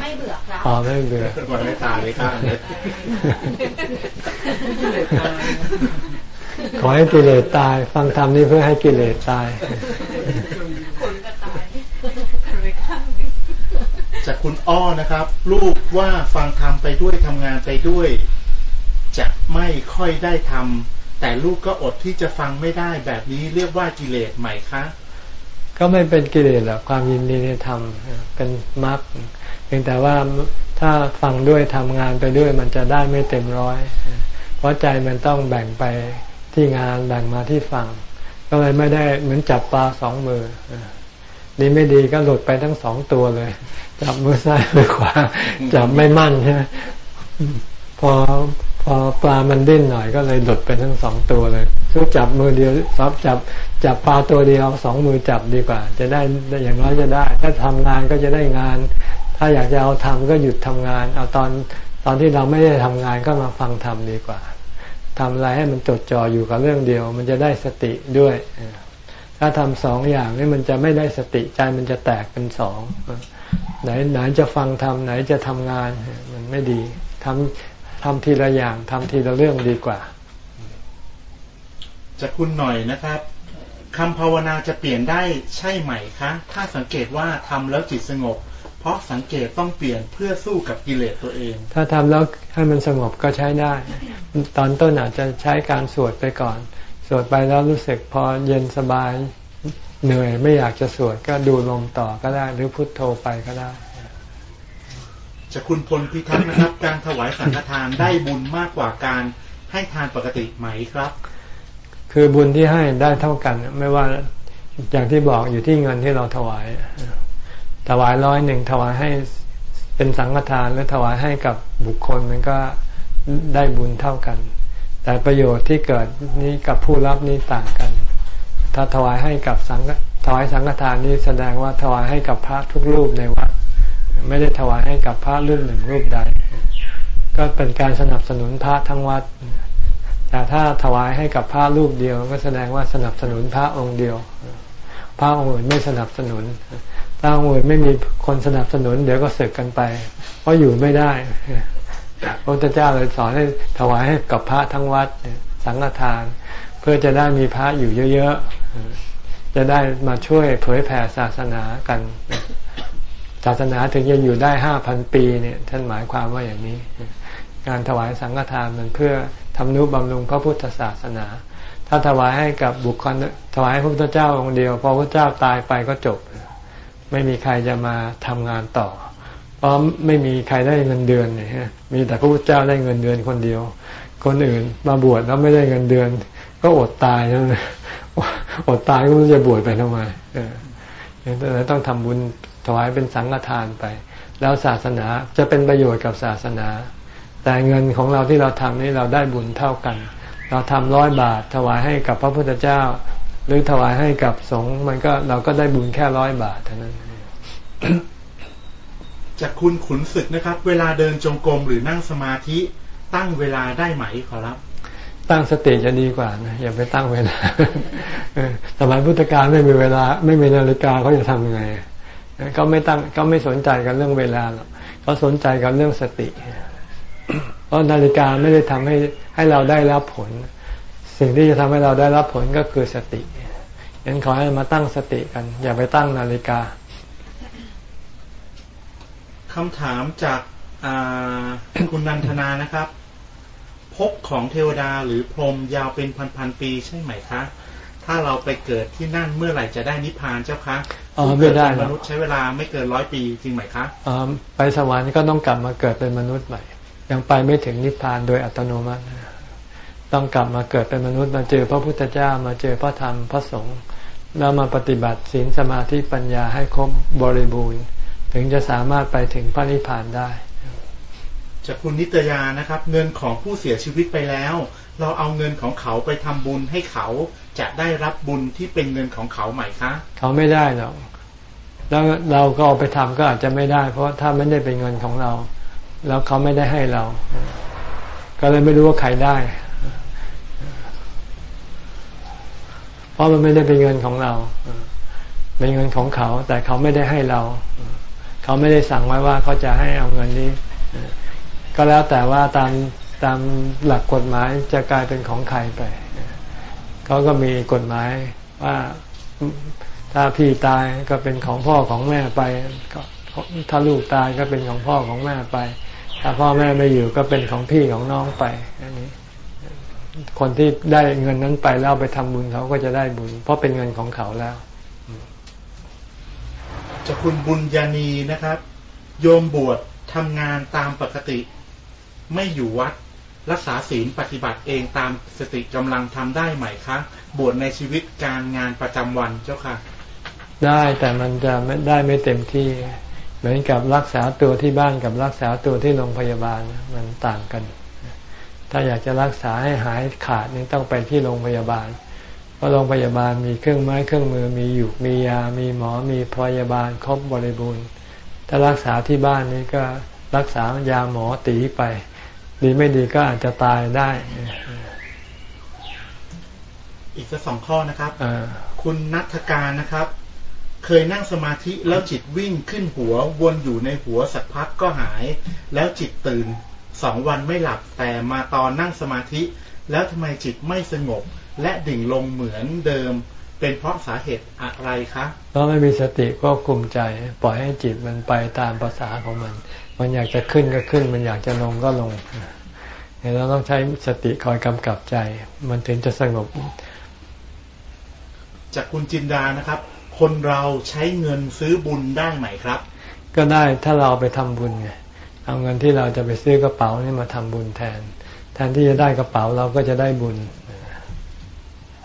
ไม่เบื่อครับอ๋อไม่เบื่อฟังให้ตายไปข้างเลยขอให้กิเลสตาย ฟังธรรมนี้เพื่อให้กิเลสตายคนก็ตายจากคุณอ้อนะครับ ลูกว่าฟังธรรมไปด้วยทำงานไปด้วย จะไม่ค่อยได้ทำแต่ลูกก็อดที่จะฟังไม่ได้แบบนี้เรียกว่ากิเลสใหม่คะ ก็ไม่เป็นกิเลสหรอกความยินดีในธรรมเป็นมรรคเพียงแต่ว่าถ้าฟังด้วยทำงานไปด้วยมันจะได้ไม่เต็มร้อย เพราะใจมันต้องแบ่งไปที่งานแบ่งมาที่ฟัง ก็เลยไม่ได้เหมือนจับปลาสองมือดีไม่ดีก็หลุดไปทั้งสองตัวเลย จับมือซ้ายมือขวาจับไม่มั่นใช่ไหมพอ อปลามันดิ้นหน่อยก็เลยหลุดไปทั้งสองตัวเลยสู้จับมือเดียวซับจับจับปลาตัวเดียวสองมือจับดีกว่า จะได้อย่างน้อยจะได้ ถ้าทำงานก็จะได้งาน ถ้าอยากจะเอาทำก็หยุดทำงาน เอาตอนตอนที่เราไม่ได้ทำงานก็มาฟังทำดีกว่าทำอะไรให้มันจดจ่ออยู่กับเรื่องเดียว มันจะได้สติด้วย ถ้าทำสองอย่างนี่มันจะไม่ได้สติใจมันจะแตกเป็นสองไหนไหนจะฟังทำไหนจะทำงานมันไม่ดีทำ ทำทีละอย่างทำทีละเรื่องดีกว่าจะคุณหน่อยนะครับคำภาวนาจะเปลี่ยนได้ใช่ไหมคะ ถ้าสังเกตว่าทำแล้วจิตสงบ เพราะสังเกตต้องเปลี่ยนเพื่อสู้กับกิเลสตัวเอง ถ้าทำแล้วให้มันสงบก็ใช้ได้ ตอนต้นอาจจะใช้การสวดไปก่อน สวดไปแล้วรู้สึกพอเย็นสบายเหนื่อยไม่อยากจะสวดก็ดูลมต่อก็ได้ หรือพุทโธไปก็ได้ จะคุณพลพิทักษ์นะครับ การถวายสังฆทานได้บุญมากกว่าการให้ทานปกติไหมครับ คือบุญที่ให้ได้เท่ากัน ไม่ว่าอย่างที่บอกอยู่ที่เงินที่เราถวาย ถวายร้อยหนึ่งถวายให้เป็นสังฆทานหรือถวายให้กับบุคคลมันก็ได้บุญเท่ากัน แต่ประโยชน์ที่เกิดนี้กับผู้รับนี้ต่างกัน ถ้าถวายให้กับสังถวายสังฆทานนี้แสดงว่าถวายให้กับพระทุกรูปในวัด ไม่ได้ถวายให้กับพระรูปหนึ่งรูปใด ก็เป็นการสนับสนุนพระทั้งวัด แต่ถ้าถวายให้กับพระรูปเดียว ก็แสดงว่าสนับสนุนพระองค์เดียว พระองค์อื่นไม่สนับสนุนถ้าองค์อื่นไม่มีคนสนับสนุน เดี๋ยวก็เสกกันไป เพราะอยู่ไม่ได้พระพุทธเจ้าเลยสอนให้ถวายให้กับพระทั้งวัดสังฆทาน เพื่อจะได้มีพระอยู่เยอะๆจะได้มาช่วยเผยแผ่ศาสนากัน ศาสนาถึงจะอยู่ได้ห้าพันปีเนี่ยท่านหมายความว่าอย่างนี้ การถวายสังฆทานมันเพื่อทำนุบำรุงพระพุทธศาสนา ถ้าถวายให้กับบุคคลถวายให้พระพุทธเจ้าองค์เดียวพอพระเจ้าตายไปก็จบ ไม่มีใครจะมาทำงานต่อเพราะไม่มีใครได้เงินเดือนเนี่ยมีแต่พระพุทธเจ้าได้เงินเดือนคนเดียว คนอื่นมาบวชแล้วไม่ได้เงินเดือน ก็อดตายนั่นอดตายก็ไม่รู้จะบวชไปทำไมเออต้องทำบุญ ถวายเป็นสังฆทานไป แล้วศาสนาจะเป็นประโยชน์กับศาสนา แต่เงินของเราที่เราทำนี่เราได้บุญเท่ากัน เราทำร้อยบาท ถวายให้กับพระพุทธเจ้า หรือถวายให้กับสงฆ์มันก็เราก็ได้บุญแค่ร้อยบาทเท่านั้นจากคุณขุนศึกนะครับ เวลาเดินจงกรมหรือนั่งสมาธิตั้งเวลาได้ไหมขอรับ ตั้งสติจะดีกว่านะอย่าไปตั้งเวลาสมัยพุทธกาลไม่มีเวลา ไม่มีนาฬิกาเขาจะทำยังไง ก็ไม่ตั้งก็ไม่สนใจกันเรื่องเวลาหรอกเขาสนใจกันเรื่องสติ เพราะนาฬิกาไม่ได้ทำให้ให้เราได้รับผล สิ่งที่จะทำให้เราได้รับผลก็คือสติยันขอให้มาตั้งสติกัน อย่าไปตั้งนาฬิกาคำถามจากคุณนันทนานะครับพบของเทวดาหรือพรหมยาวเป็นพันๆปีใช่ไหมคะ ถ้าเราไปเกิดที่นั่นเมื่อไหร่จะได้นิพพานเจ้าคะ อ๋อไม่ได้เกิเป็นหรมอกนุษย์ใช้เวลาไม่เกินร้อยปีจริงไหมคะอ่าไปสวรรค์ก็ต้องกลับมาเกิดเป็นมนุษย์ใหม่ ยังไปไม่ถึงนิพพานโดยอัตโนมัติ ต้องกลับมาเกิดเป็นมนุษย์มาเจอพระพุทธเจ้ามาเจอพระธรรมพระสงฆ์แล้วมาปฏิบัติศีลสมาธิปัญญาให้ครบบริบูรณ์ ถึงจะสามารถไปถึงพระนิพพานได้จากคุณนิตยานะครับ เงินของผู้เสียชีวิตไปแล้ว เราเอาเงินของเขาไปทำบุญให้เขา จะได้รับบุญที่เป็นเงินของเขาไหมคะ เขาไม่ได้หรอกแล้วเราก็เอาไปทำก็อาจจะไม่ได้ เพราะถ้าไม่ได้เป็นเงินของเรา แล้วเขาไม่ได้ให้เรา ก็เลยไม่รู้ว่าใครได้ เพราะมันไม่ได้เป็นเงินของเราเป็นเงินของเขา แต่เขาไม่ได้ให้เรา เขาไม่ได้สั่งไว้ว่าเขาจะให้เอาเงินนี้ ก็แล้วแต่ว่าตามตามหลักกฎหมายจะกลายเป็นของใครไป เขาก็มีกฎหมายว่าถ้าพี่ตายก็เป็นของพ่อของแม่ไปถ้าลูกตายก็เป็นของพ่อของแม่ไป ถ้าพ่อแม่ไม่อยู่ก็เป็นของพี่ของน้องไปอันนี้ คนที่ได้เงินนั้นไปแล้วไปทำบุญเขาก็จะได้บุญ เพราะเป็นเงินของเขาแล้วจากคุณบุญญานีนะครับ โยมบวชทำงานตามปกติ ไม่อยู่วัด รักษาศีลปฏิบัติเองตามสติกำลังทำได้ไหมคะบวชในชีวิตการงานประจำวันเจ้าค่ะ ได้แต่มันจะไม่ได้ไม่เต็มที่ เหมือนกับรักษาตัวที่บ้านกับรักษาตัวที่โรงพยาบาลมันต่างกัน ถ้าอยากจะรักษาให้หายขาดนี่ต้องไปที่โรงพยาบาล เพราะโรงพยาบาลมีเครื่องไม้เครื่องมือมีอยู่มียา มีหมอมีพยาบาลครบบริบูรณ์ถ้ารักษาที่บ้านนี่ก็รักษายาหมอตีไป ดีไม่ดีก็อาจจะตายได้ อีกสักสองข้อนะครับอ่าคุณนัทการนะครับ เคยนั่งสมาธิแล้วจิตวิ่งขึ้นหัววนอยู่ในหัวสักพักก็หาย แล้วจิตตื่นสองวันไม่หลับแต่มาตอนนั่งสมาธิ แล้วทำไมจิตไม่สงบ และดิ่งลงเหมือนเดิม เป็นเพราะสาเหตุอะไรคะเพราะไม่มีสติก็คุมใจ ปล่อยให้จิตมันไปตามภาษาของมัน มันอยากจะขึ้นก็ขึ้น มันอยากจะลงก็ลงเนี่ยเราต้องใช้สติคอยกำกับใจ มันถึงจะสงบ จากคุณจินดานะครับ คนเราใช้เงินซื้อบุญได้ไหมครับ ก็ได้ถ้าเราเอาไปทำบุญไงเอาเงินที่เราจะไปซื้อกระเป๋านี่มาทำบุญแทน แทนที่จะได้กระเป๋าเราก็จะได้บุญ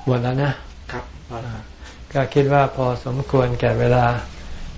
หมดแล้วนะครับ ก็คิดว่าพอสมควรแก่เวลา